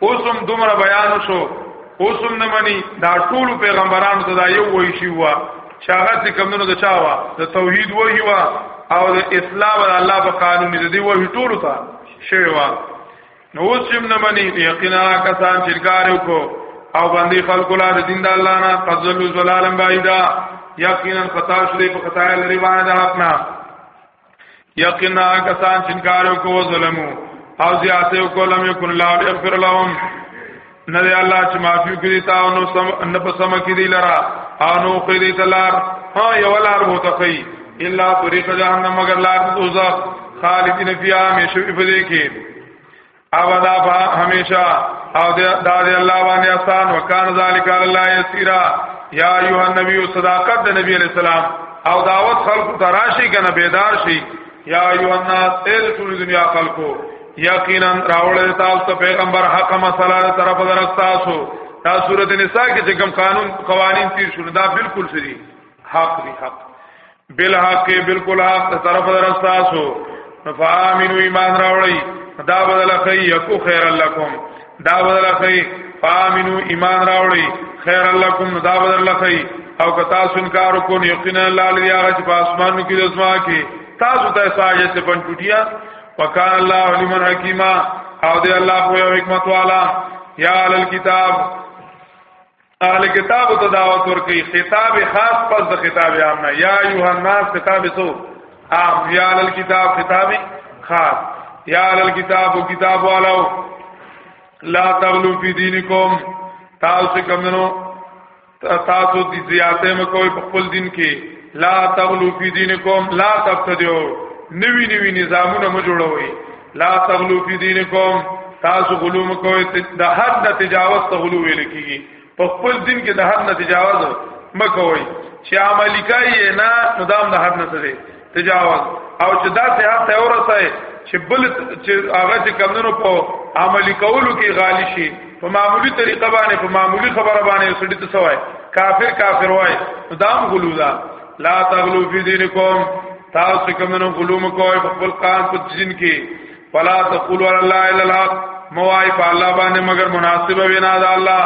اوسم دومره بیان شو اوسم نه مني دا ټول پیغمبرانو ته دا یو وایي شي وا چې هغه چې کمونو د چا وا د توحید وایي وا او د اسلام د الله په قانون دي وایي ټول ته شوی وا نو اوس چې نه مني یقینا کسان چې کار وکړو او باندې خلکو لا د دین د الله نه فضل زلالم بایدا یقینا خطا شلې په خطا لري باندې حق نه یقینا کسان چې انکار وکړو ظلمو او زیاته وکړو لم یکن الله یغفر لهم نه دی الله چې معافي کوي تا او نو سم ان په سم کې دی لرا او نو خې دی تلار ها یو لار وو تخی الا طریق جهنم مگر لار دوزخ خالدین فیها همیشه په دې کې ابدا با همیشه او دا دی الله باندې آسان وکانه ذالک الله یسیرا یا ایها النبی صداقت د نبی علیہ السلام او دعوت خلق تراشی کنه بیدار شي یا ایها الناس ال ټول دنیا خلقو یقینا راول تاسو پیغمبر حق مسله طرف درستاسو دا سورۃ النساء کې کوم قانون قوانین تیر شول دا بالکل سری حق دی حق بالحق بالکل حق طرف درستاسو فامنو ایمان راوړی دا بدل خی یکو خیر لکم دا بدل خی فامنو ایمان راوړی خیر لکم دا بدل خی او که تاسو انکار وکړو یقینا الله لري هغه چې په اسمانو کې د اسما کې تاسو ته ساجه ته پنځټیا وکال الله علمن حکیمه او دی الله خو یو حکمت والا یا علی الكتاب اهل کتاب ته دعوت ورکړي خطاب خاص پس د خطاب عام نه یا ایه الناس خطاب سو عام یا اهل کتاب خطاب خاص یا اهل کتاب او کتاب والو لا تغلو فی دینکم تاسو کمنو تاسو دې زیاته مکوې په خپل دین کې لا تغلو فی دینکم لا تفتدیو نوی نوی نظامونه مو جوړوي لا تغلو فی دینکم تاسو غلو مکوئ د حد نه تجاوز ته غلو ویل کیږي په خپل دین کې د حد نه تجاوز مکوئ چې عملی کوي نه نو دام د حد نه سره تجاوز او چې دا ته حد ته ورسای چې بل چې هغه چې کمونو په عملی کولو کې غالي شي په معمولی طریقه باندې په معمولی خبره باندې سړی ته سوای کافر کافر وای دام غلو ده لا تغلو فی دینکم تاسو کومنو غلوم کوی په خپل قام په دین کې فلا تقولوا علی الله الا الحق موای په الله باندې مگر مناسبه وینا ده الله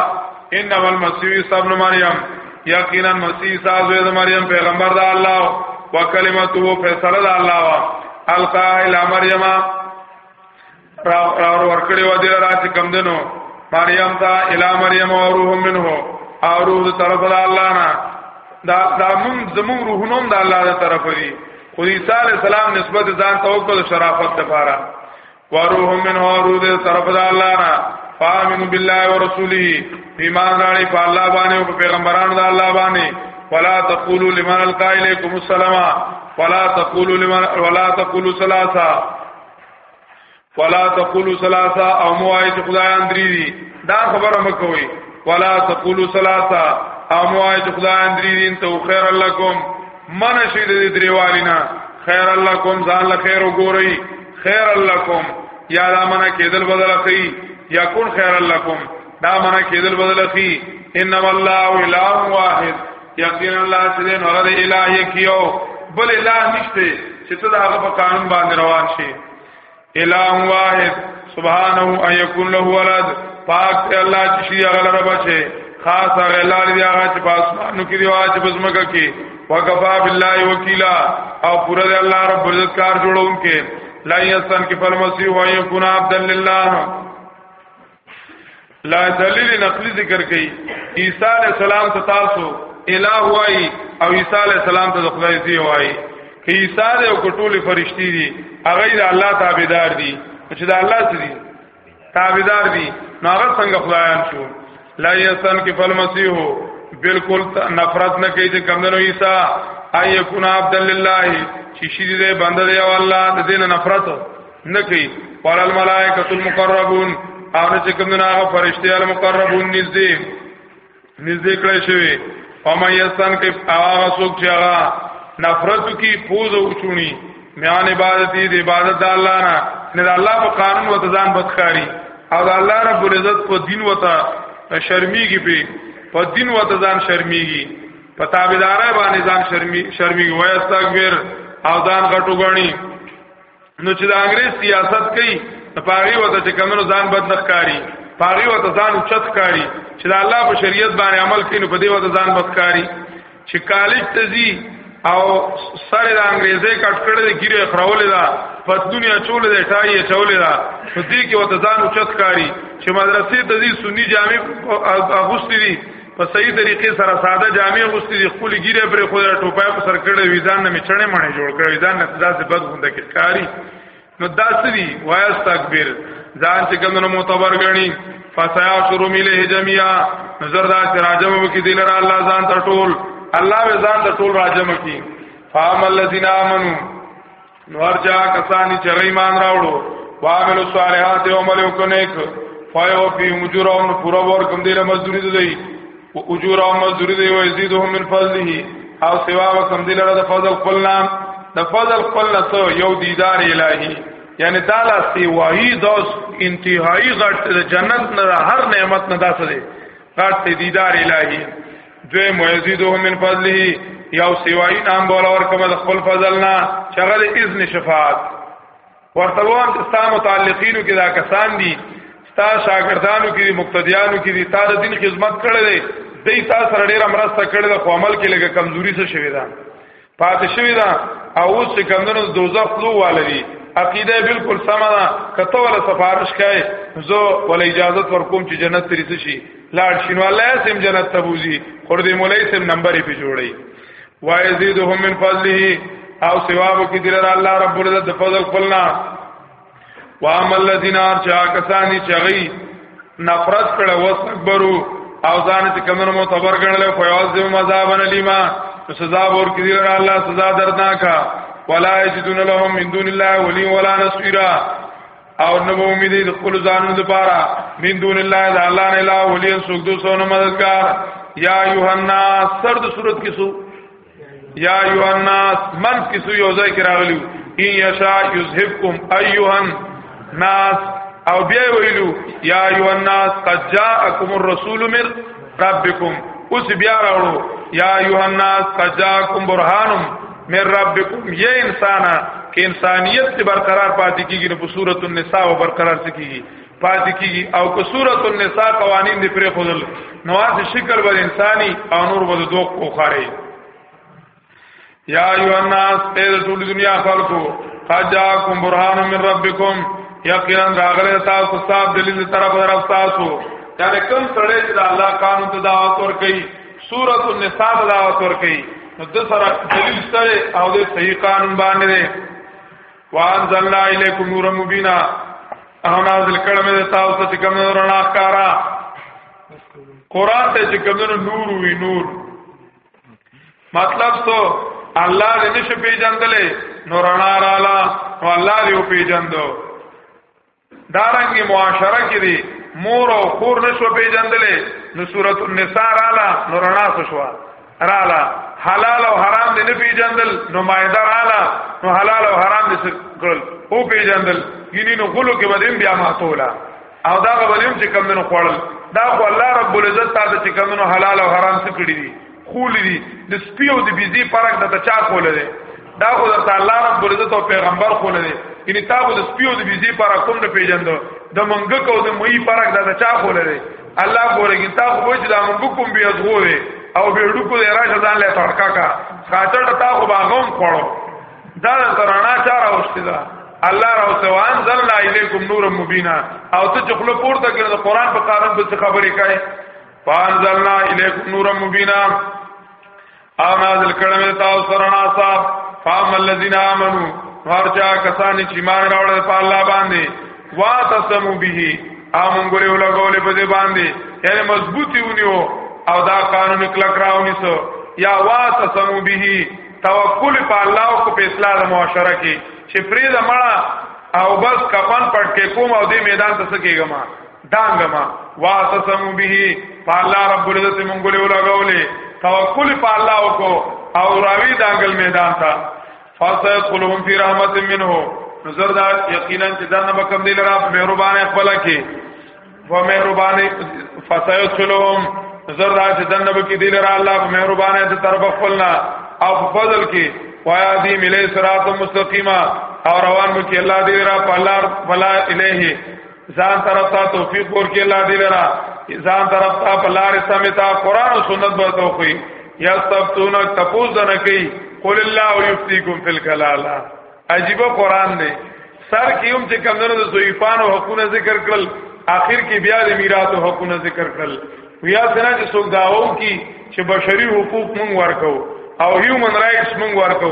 انما المسیح ابن مریم یقینا مسیح ساز وید مریم پیغمبر ده الله وکلمته فیصله ده الله القا الی مریم را اور ورکړي و دې را چې کم دنو مریم تا الی مریم او روح منه او روح د طرف د الله نه دا دا مون زمون روحونو د الله د طرف دی خو عیسی علی السلام نسبت ځان ته وکړ شرافت لپاره وروح منه او روح د طرف د الله نه فامنوا بالله ورسوله ایمان راړي په الله باندې او پیغمبرانو د الله باندې ولا تقولوا لمن القائل السلام ولا تقولوا لمن ولا تقولوا ثلاثه فلا تقولوا ثلاثه او موای چې خدایان درې دي دا خبره مکوئ فلا تقولوا ثلاثه او موای چې خدایان درې دي ته خیر لکم من شي دې دریوالینا خیر لکم ځان له خیر وګورئ خیر لکم یا دا منه کېدل بدل اخی یا کون خیر لکم دا معنا کېدل بدل کی ان الله اله واحد یقینا الله سره نور د الہی کیو بل الہ نشته چې ته دا په قانون باندې روان شي الہ واحد سبحانه ان یکون له ولد پاک ته الله چې شي هغه لره بچي خاص هغه لار دی هغه چې پاسمانو کې دی او چې بزمګه کې وکفا بالله وکیلا او پورا دی الله رب عزت کار جوړونکې لا یستن کې فرمسی وایو کنا عبد الله لا دلیل نقلی ذکر کړي عیسی علی السلام ته تاسو الہ وای او عیسی علی السلام ته خدای دی وای که عیسی او کټول فرشتي دي هغه د الله تابعدار دي چې د الله سره دي تابعدار دي نو هغه څنګه خدایان شو لا یسن کې فل مسیح بالکل نفرت نه کوي چې کمنو عیسی اي کنا عبد الله چې شي دې بنده دی او الله دې نه نفرت نکی قال الملائکۃ المقربون او چې کوم نه هغه فرشتي المقربون نږدې نږدې کړی شوی فمن یستن کې هغه څوک چې هغه نفرت کی پوز او چونی میان عبادت دی عبادت د الله نه نه د الله په قانون او ځان بدخاری او د الله رب العزت په دین وته شرمېږي په په دین وته ځان شرمېږي په تابعدارای باندې ځان شرمېږي وای استغفر او ځان غټو غني نو چې د انګريز سیاست کوي ته پاغي وته چې کمنو ځان بد نخکاری پاغي وته ځان اوچت کاری چې د الله په شریعت باندې عمل کوي نو په دې وته ځان بد کاری چې کالج ته ځي او سره د انګريزي کټ کړه د ګیره خراولې ده پتونیا چولې ده ټایې چولې ده په دې کې وته ځان اوچت کاری چې مدرسې ته ځي سني جامع اغوستې دي په صحیح طریقې سره ساده جامع غوستي دي خپل ګیره پر خو ټوپای په سر کړه ویزان نه میچنه مړې جوړ کړ ویزان نه داسې بد غونډه کې کاری نو داسې دی وایس تکبیر ځان چې کوم نو معتبر غني فسیا شروع مله جميعا نظر دا چې راجم وکي دل را الله ځان ته ټول الله به ځان ته ټول راجم کی فام الذين امنوا نو ارجا کسانی چې ایمان راوړو وامل صالحات او عمل وکنیک فایو فی مجرهم پورا ور کوم دی له مزدوری دی او اجورهم مزدوری دی او یزيدهم من فضله او سوا و کوم دی له د فضل خپلنا د فضل خپلنا سو یو دیدار الهی یعنی دا لا سی وحی دوس انتهایی غټ د جنت نه هر نعمت نه داسه دی غټ دیدار الهی دوی معزیدو من فضله یو سیوای نام بولا ور کوم د خپل فضلنا شغل اذن شفاعت ورته وان چې ستا متعلقینو کې دا کسان دي ستا شاګردانو کې دي مقتدیانو کې دي تا د دین خدمت کړې دي دوی تاسو سره ډیره مرسته کړې ده خو عمل کې لګه کمزوري څه شوی ده پاتې شوی دا او اوس چې کمندونو دوزخ لو والي عقیده بالکل سم ده کته ولا سفارش کای زه ولا اجازه ورکوم چې جنت ترې شي لاړ شینو الله سم جنت ته بوزي خور دې مولای سم نمبرې په جوړي وایزيدهم من فضله او ثواب کې دلر الله رب العزت فضل خپلنا واما الذين ارجا کسانی چغی نفرت کړه وسکبرو او ځان چې کمنو معتبر ګڼل او فیاضم عذابن لیما سزا ور کړي لره الله سزا دردناکا ولا یجدون لهم من دون الله ولی ولا نصيرا او نو امید دې خپل ځانو لپاره من دون الله د الله نه لا ولی سوګ دو سونه مددگار یا یوحنا سرد صورت کې سو یا ایو الناس من کسو یو ځای کې راغلی ان یشا یذهبکم ایها ناس او بیا ویلو یا ایو الناس قد جاءکم الرسول من ربکم اوس بیا راغلو یا ایو الناس قد جاءکم برهان من ربکم یا انسانا کې انسانیت برقرار پاتې کیږي نو په صورت النساء برقرار سکیږي پاتې کیږي او که سورۃ النساء قوانین دې پرې خودل نواز شکل بر انساني او نور بده دوه کوخاري یا ایو الناس اے ټول دنیا خلقو قد جاءکم برهان من ربکم یقینا راغله تاسو صاحب دلیل طرف طرف تاسو یعنی کوم سره چې الله قانون ته دعوت ور کوي سورۃ النساء دعوت ور کوي نو د سره دلیل سره او د صحیح قانون باندې وانزلنا الیکم نور مبینا او نازل کړم د تاسو ته کوم نور نه ښکارا قران ته چې کوم نور وی نور مطلب څه الله دې نشه پیژندلې نور نه رااله او الله دې پیژندو دارنګ معاشره کې دي مور او خور نشو پیجندلې نو سورۃ النساء رااله نو رڼا شوا رااله حلال او حرام دې نه پیجندل نو مائده رااله نو حلال او حرام دې کړل او پیجندل یعنی نو غلو کې بدیم بیا ماتولا او دا غوړم چې کم نه خوړل دا خو الله رب العزت تعالی چې کم نه حلال او حرام څخه کړی دي خول دي د سپي او د بيزي فرق د تچا خول دي دا خو د الله رب عزت او پیغمبر خول دي ان تا خو د سپي او د بيزي فرق کوم نه پیژندو د منګک او د مئی فرق د تچا خول دي الله ګورګی تا خو چې د منګک کوم بیا زغوي او به ډکو د راشه ځان له تړکا کا خاطر تا خو باغوم خوړو دا ترانا چار اوسته ده الله راو سوان زلنا الیکم نور مبینا او ته چې خپل پورته کړه د قران په قانون به خبرې کوي فانزلنا الیکم نور مبینا او نازل کړم تاسو سره نا صاحب فام الذین آمنو هر چا کسان چې مان راوړل په الله باندې واتسمو به امون ګره ولا ګولې په دې باندې یعنی مضبوطی ونیو او دا قانون کلک راونی سو یا واتسمو به توکل په الله او په اسلام معاشره کې چې فرید مړه او بس کفن پټ کې کوم او دې میدان ته سکیږم دانګما واعتصموا به فالله رب العزت مونږ له لګولې توکل په الله وکړو او راوی دانګل میدان ته فاسد قلوهم فی رحمت منه نظر دا یقینا چې دنه بکم دی لرا په مهربانه خپل کې و مهربانه فاسد قلوهم نظر دا چې دنه بکې دی لرا الله په مهربانه ته طرف خپلنا او فضل کې وایا دی ملي صراط مستقیمه او روان مو کې الله دې را پلار فلا الیه ځان طرف ته توفیق ورکړي الله دې لرا ځان طرف ته په لار سمتا قران او سنت به توخی یا تبتون تپوز نه کوي قل الله یفتیکم فی الکلالا عجیب قران دی سر کې هم چې کمنو د ضعیفانو حقونه ذکر کړل آخر کې بیا د میراث حقونه ذکر کړل ویا سره چې څوک داوو کی چې بشري حقوق مونږ ورکو او هیومن رائټس مونږ ورکو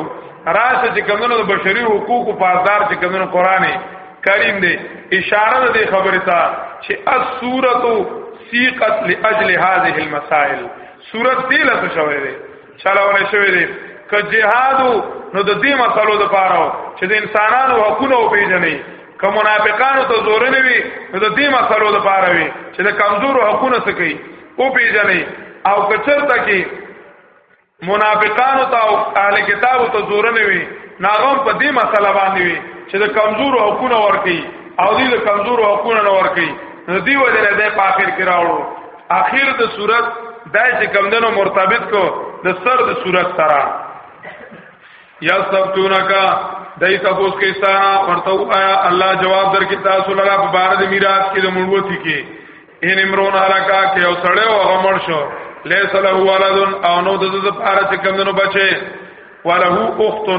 راشه چې کمونو د بشري حقوقو پاسدار چې کمونو قران کریم دی اشاره دې خبره تا چې السورۃ سیقت لاجل هذه المسائل سورۃ دې لته شوې ده چلاونه شوی دی که جهاد نو د دې مسلو د پاره چې د انسانانو حقوقونه او پیژنې که منافقانو ته زور نه وي نو د دې مسلو د پاره وي چې د کمزورو حقوقونه څه کوي او پیژنې او که چرته کې منافقانو ته او اهل کتابو ته زور نه وي ناغم په دې مسله باندې وي چې د کمزورو حقوقونه ورکي او دې د کمزورو حقوقونه نه ورکي نو دی وجه نه ده په اخر کې راوړو اخر د صورت دای چې کمندونو مرتبط کو د سر د صورت سره یا سبتونک دای تاسو کې ستانه ورته آیا الله جواب درکې تاسو لپاره په بار د میراث کې د مړوتی کې ان امرون علاقه کې او سړیو هغه مړ شو لیس له ولدن او نو د دې لپاره چې کمندونو بچي وله اخت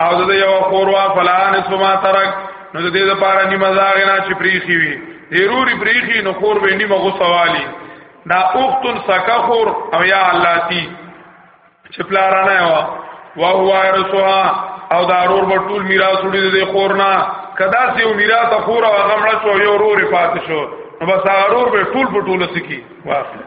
او د یو خوروا فلان سما ترک نو د دې لپاره نیمه زاغه نه چې پریخي وي ضروري پریخي نو خور به نیمه غوسوالي دا اخت سکا خور او یا الله تی چې پلارانه وا وهو ارسوها او دا رور به ټول میراث وړي د خور نه کدا سیو میراث خور او غمړه شو یو رور پات شو نو بس هغه رور به ټول په ټول سکی واخلي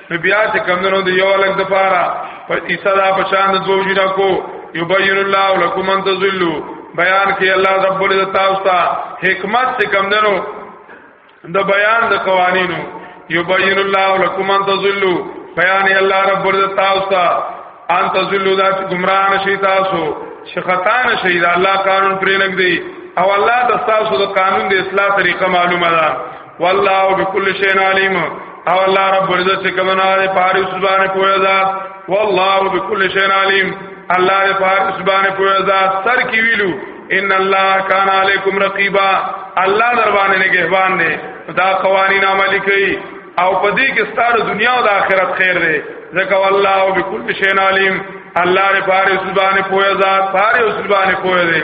نو بیا چې کمونو دی یو لګ د پاره پر عیسی دا پشان د دوه جنا کو یبین الله لکم ان تذلوا بیان کې الله رب العزت تاسو ته حکمت چې کمونو د بیان د قوانینو یبین الله لکم ان تذلوا بیان الله رب العزت تاسو ته ان تزلو دا چې گمراه نشي تاسو چې خطا نشي دا الله قانون پرې نګدي او الله د تاسو د قانون د اصلاح طریقه معلومه ده والله بكل شيء عليم او الله رب عزت چې کمنه ده پاره سبحانه کوی ذات والله بكل شيء عليم الله دې پاره سبحانه کوی ذات سر کی ویلو ان الله کان علیکم رقیبا الله در باندې نگهبان دی دا قوانین عملی کوي او پدې کې ستاره دنیا او د آخرت خیر دی ذکا والله بكل شيء عليم الله دې پاره سبحانه پوهه ذات پاره سبحانه پوهه دې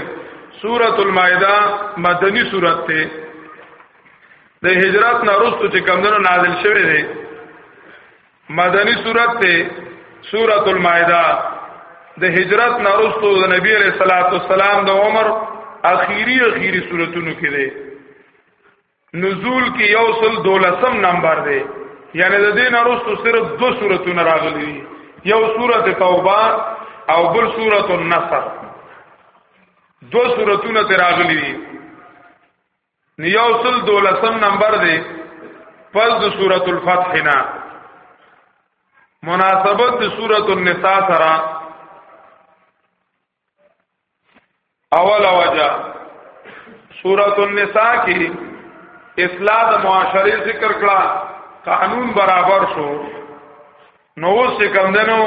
سورۃ المائده مدنی سورۃ ته د هجرت نه وروسته چې کمندونو نازل شوه دې مدنی سورۃ ته سورۃ المائده د هجرت نه وروسته د نبی علیہ الصلوۃ والسلام د عمر اخیری اخیری سوراتونو کې دې نزول کې یو سل دولسم نمبر دی یعنی د دین وروسته صرف دو سورتونه راغلي دي یو سورت توبه او بل سورت النصر دو سورتونه ته راغلي دي یو سل دولسم نمبر دی پس د سورت الفتح نه مناسبت د سورت النساء سره اول وجه سورۃ النساء کې اصلاح د معاشره ذکر کړه قانون برابر شو نو اوس کوم دنو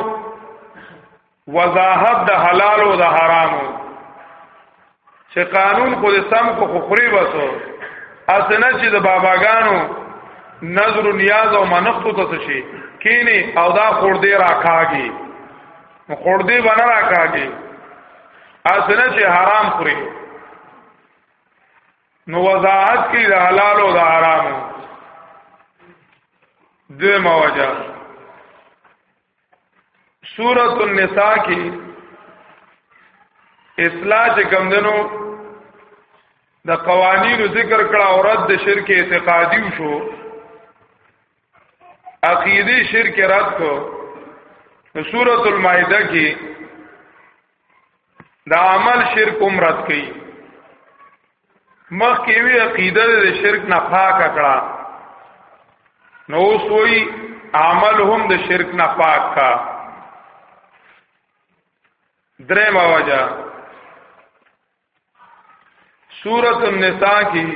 وضاحت د حلال او د حرامو چې قانون خو د سم کو خوري وسو اسنه چې د باباګانو نظر و نیاز او منښت ته شي کینی او دا خور دې راکاږي نو خور دې باندې راکاږي اسنه چې حرام خوري نو وضاحت کې د حلال او د حرام د مواجه سورۃ النساء کې اصلاح چې کمندنو د قوانینو ذکر کړه او رد شرک اعتقادي شو عقیدی شرک رد کو نو سورۃ المائده کې دا عمل شرک هم رد کړي مخ کې وی عقیده د شرک نه پاک کړه نو اوس وی عمل هم د شرک نه پاک کا درې مواجه سورۃ النساء کې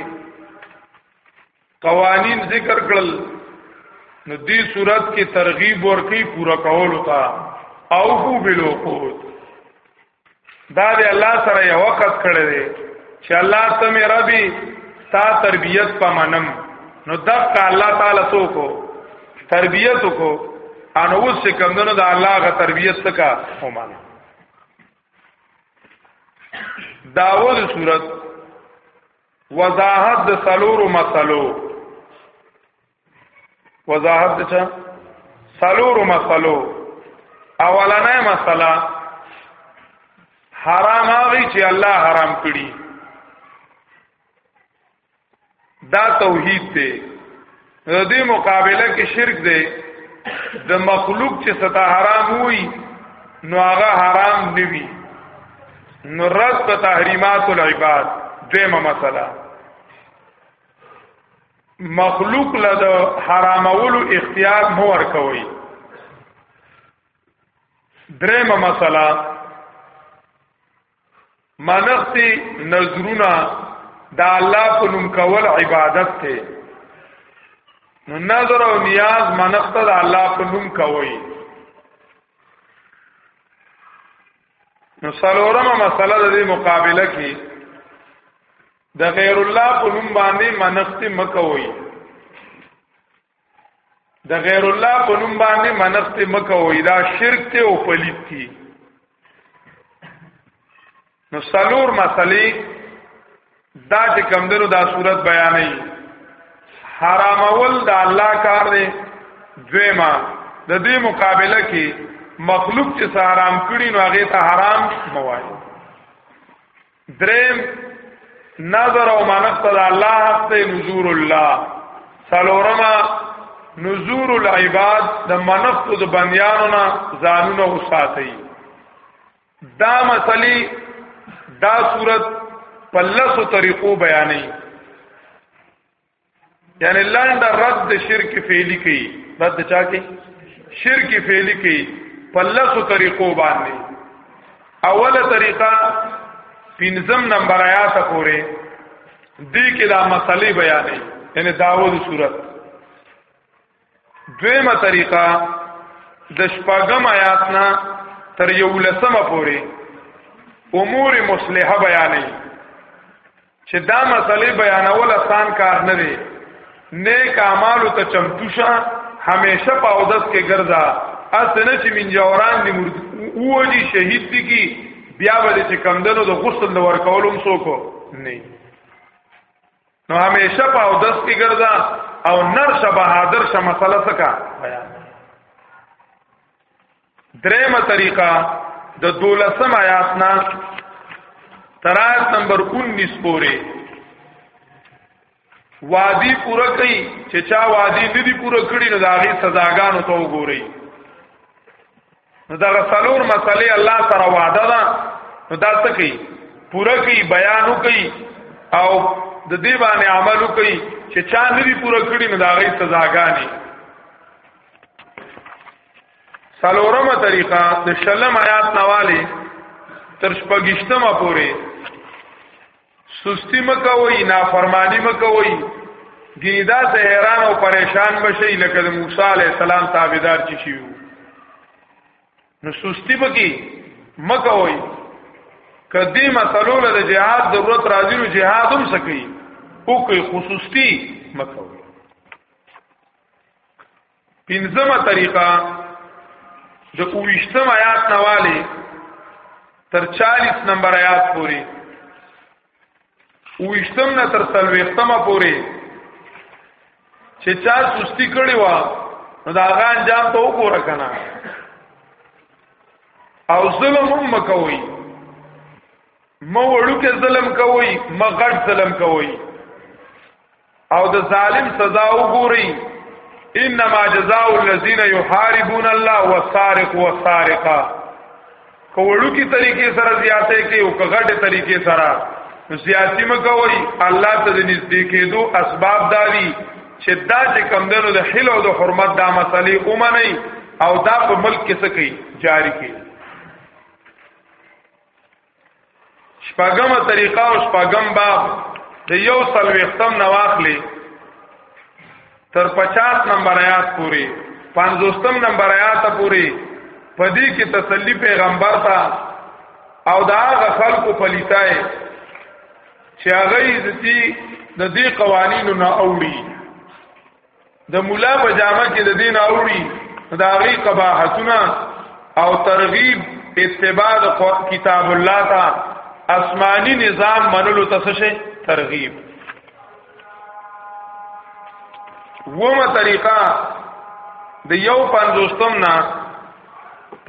قوانین ذکر کړل نو دې صورت کې ترغیب ورکی پورا کول تا او کو بلوقوت دا دې الله سره یو وخت کړی دی چې الله ته مې ربي ستا تربیت پمنم نو دغه الله تعالی سو کو تربیت کو ان اوس کمندونو د الله غ تربیت تکا ومانه داول صورت وضاحت د سلور مسلو وضاحت د چا سلور مسلو اولنې مسله حرام هغه چې الله حرام کړی دا توحید دی د دې مقابله کې شرک دی د مخلوق چې ستا حرام وي نو هغه حرام نیوي نو رد په تحریمات العباد دیمه مسله مخلوق له د حرامولو اختیار مو ور کوي دریمه مسله منخت نظرونه دا الله په نوم کول عبادت ته نو نظر او نیاز منخت دا الله په نوم کوي نو سلورمه مسله د دې مقابله کې د غیر الله په نوم باندې منخت مکوي د غیر الله په نوم باندې منښت مکه وې دا شرک ته او پلیت دي نو سلور مسلې دا چې کمندونو دا صورت بیانې حرامول د الله کار دی دویما د دې مقابله کې مخلوق چې حرام کړي نو هغه ته حرام موایي دریم نظر او منښت د الله حق ته نذور الله سلورما نذور العباد د منښت د بندیانو نه ځانونه وساتي دا مسلې دا صورت په لسو طریقو بیانې یعنی لاندې رد شرک فعلی کوي رد چا کوي شرک فعلی کوي په لاسو طریقو باندې اوله طریقه پنځم نمبر آیات پورې دې کې دا مسلې بیانې یعنی داوود صورت دویمه طریقه د شپږم آیات نه تر یو لسمه پورې امور مصلحه بیانې چې دا مسلې بیانول آسان کار نه دی نیک اعمال ته چمتو شه همیشه په اودس کې ګرځا اسنه چې منجوران دې مرد اوږي شهید دي کی بیا ولې چې کمندونو د غسل د ورکولم سوکو نه نو همیشه په او دس کې ګرځا او نر شه بهادر شه مسله سکا بیان درېمه طریقه د دولسم آیات نه تر آیت نمبر 19 پورې وادي پوره کړي چې چا وادي ندي پوره کړی نو داغي سزاګانو ته وګوري نو دا څلور مسلې الله سره وعده ده نو دا څه کوي پوره کوي بیان کوي او د دې باندې عمل کوي چې چا نه دی پوره کړی نو دا غي سزاګانی سلورمه طریقه د شلم آیات نواله تر شپږشتمه پورې سستی مکوي نافرمانی مکوي ګینه دا سه حیران او پریشان بشي لکه د موسی علی السلام تابعدار چی شي نو سستی بکی مکوي کدی مسلو له جهاد ضرورت راځي نو جهاد هم سکی او کوي خصوصي مکوي پنځمه طریقه د اوویشتم آیات نواله تر 40 نمبر آیات پورې اوویشتم نه تر سلوختمه پورې چې چا سستی کړی و نو دا غان جام ته وګوره کنه او ظلم هم مکوي مو وړو کې ظلم کوي مغړ ظلم کوي او د ظالم سزا وګوري انما جزاء الذين يحاربون الله والسارق والسارقه کوړو کی طریقې سره زیاتې کې او کغټه طریقې سره زیاتی مکوي الله ته د نږدې کېدو اسباب داوي چې دا چې کمندونو د حل او د حرمت دا مسلې اومني او دا په ملک کې څه کوي جاری کوي شپږم طریقه او شپږم باب د یو سلوختم نواخلی تر 50 نمبر آیات پوری 50 نمبر آیات پوری پدې کې تسلی پیغمبر ته او دا غ خلکو پلیتای چې هغه عزتي د دې قوانینو نه اوړي د مولا په جامه کې د دین اوړي دا غي قباحتونه او ترغیب اتباع د کتاب الله تا آسمانی نظام منلو تسشه ترغیب ومه طریقه د یو پنځوستم نه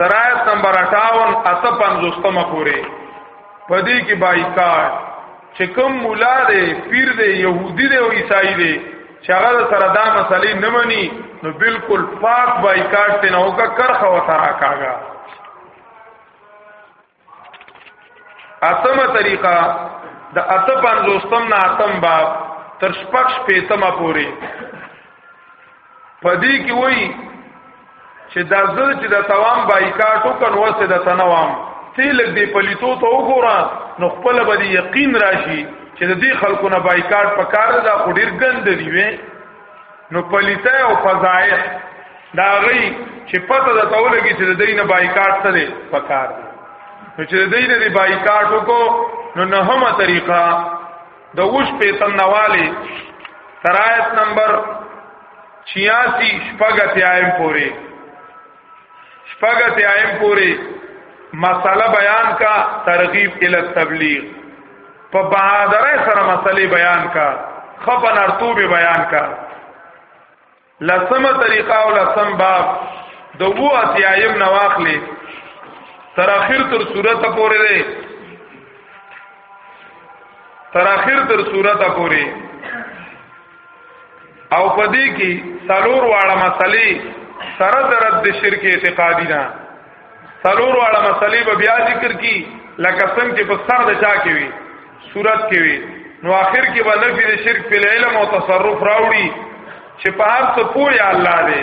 ترایت نمبر 58 اته پنځوستمه پورې پدې کې بایکاټ چې کوم مولا دی پیر دی يهودي دی او عیسائی دی چې هغه سره دا مسلې نه مني نو بالکل پاک بایکاټ ته نه وکړه کرخه وته راکاږي اتمه طریقه د اته پنځوستم نه اتم باب تر شپږ شپېتمه پورې پدې کې وایي چې دا زړه چې د توام بایکاټ وکړ نو څه د تنوام تیل دې پلیتو ته وګوره نو خپل به یقین راشي چې د دې خلکو نه بایکاټ پکار دا خډیر ګند دی وې نو پلیته او فضایح دا غي چې پته د توله کې چې د دینه بایکاټ څه دی پکار دی نو چې د دینه دی بایکاټ وکړو نو نه همه طریقه د وش په تنواله ترایت نمبر 86 شپږ تیایم پوری شپږ ته ایم پوری مساله بیان کا ترغیب ال تبلیغ په بهادرۍ سره مسلې بیان کا خپن ارتوب بیان کا لسمه طریقه او لسم باب د وو اتیایم نواخلې تر اخر تر صورت پورې ده تر اخر تر صورت پورې او په دې کې څلور واړه مسلې سره د رد شرک اعتقادي نه څلور واړه مسلې به بیا ذکر کی لکه څنګه چې په سر د چا کې وي صورت کې وي نو آخر کې به نفي د شرک په علم او تصرف راوړي چې په هر څه پوهه الله دی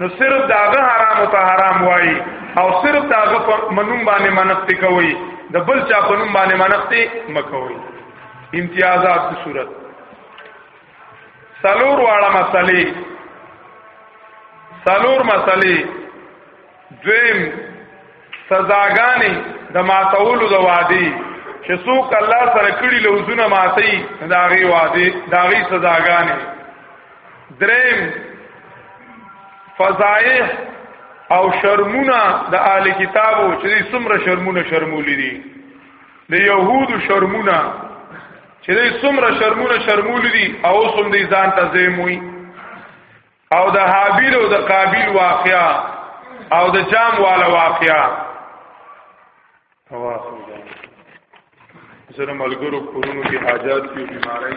نو صرف داغه حرام ته حرام وای او صرف داغه په منوم باندې منښت کوي د بل چا په نوم باندې منښت مکوي امتیازات په صورت سلور واړه مسلې سلور مسلې دویم سزاګانې د ماتولو د وادي چې څوک الله سره کړي لوزونه ماتي دا غي وادي دا غي سزاګانې دریم فضایح او شرمونه د آل کتابو چې څومره شرمونه شرمولې دي د يهودو شرمونه چې څومره شرمونه شرمولې دي او څومره ځان ته زموي او د حابیل او د قابیل واقعا او د جام والا واقعا تواصل دی زره ملګرو کورونو کې حاجات کې بیماری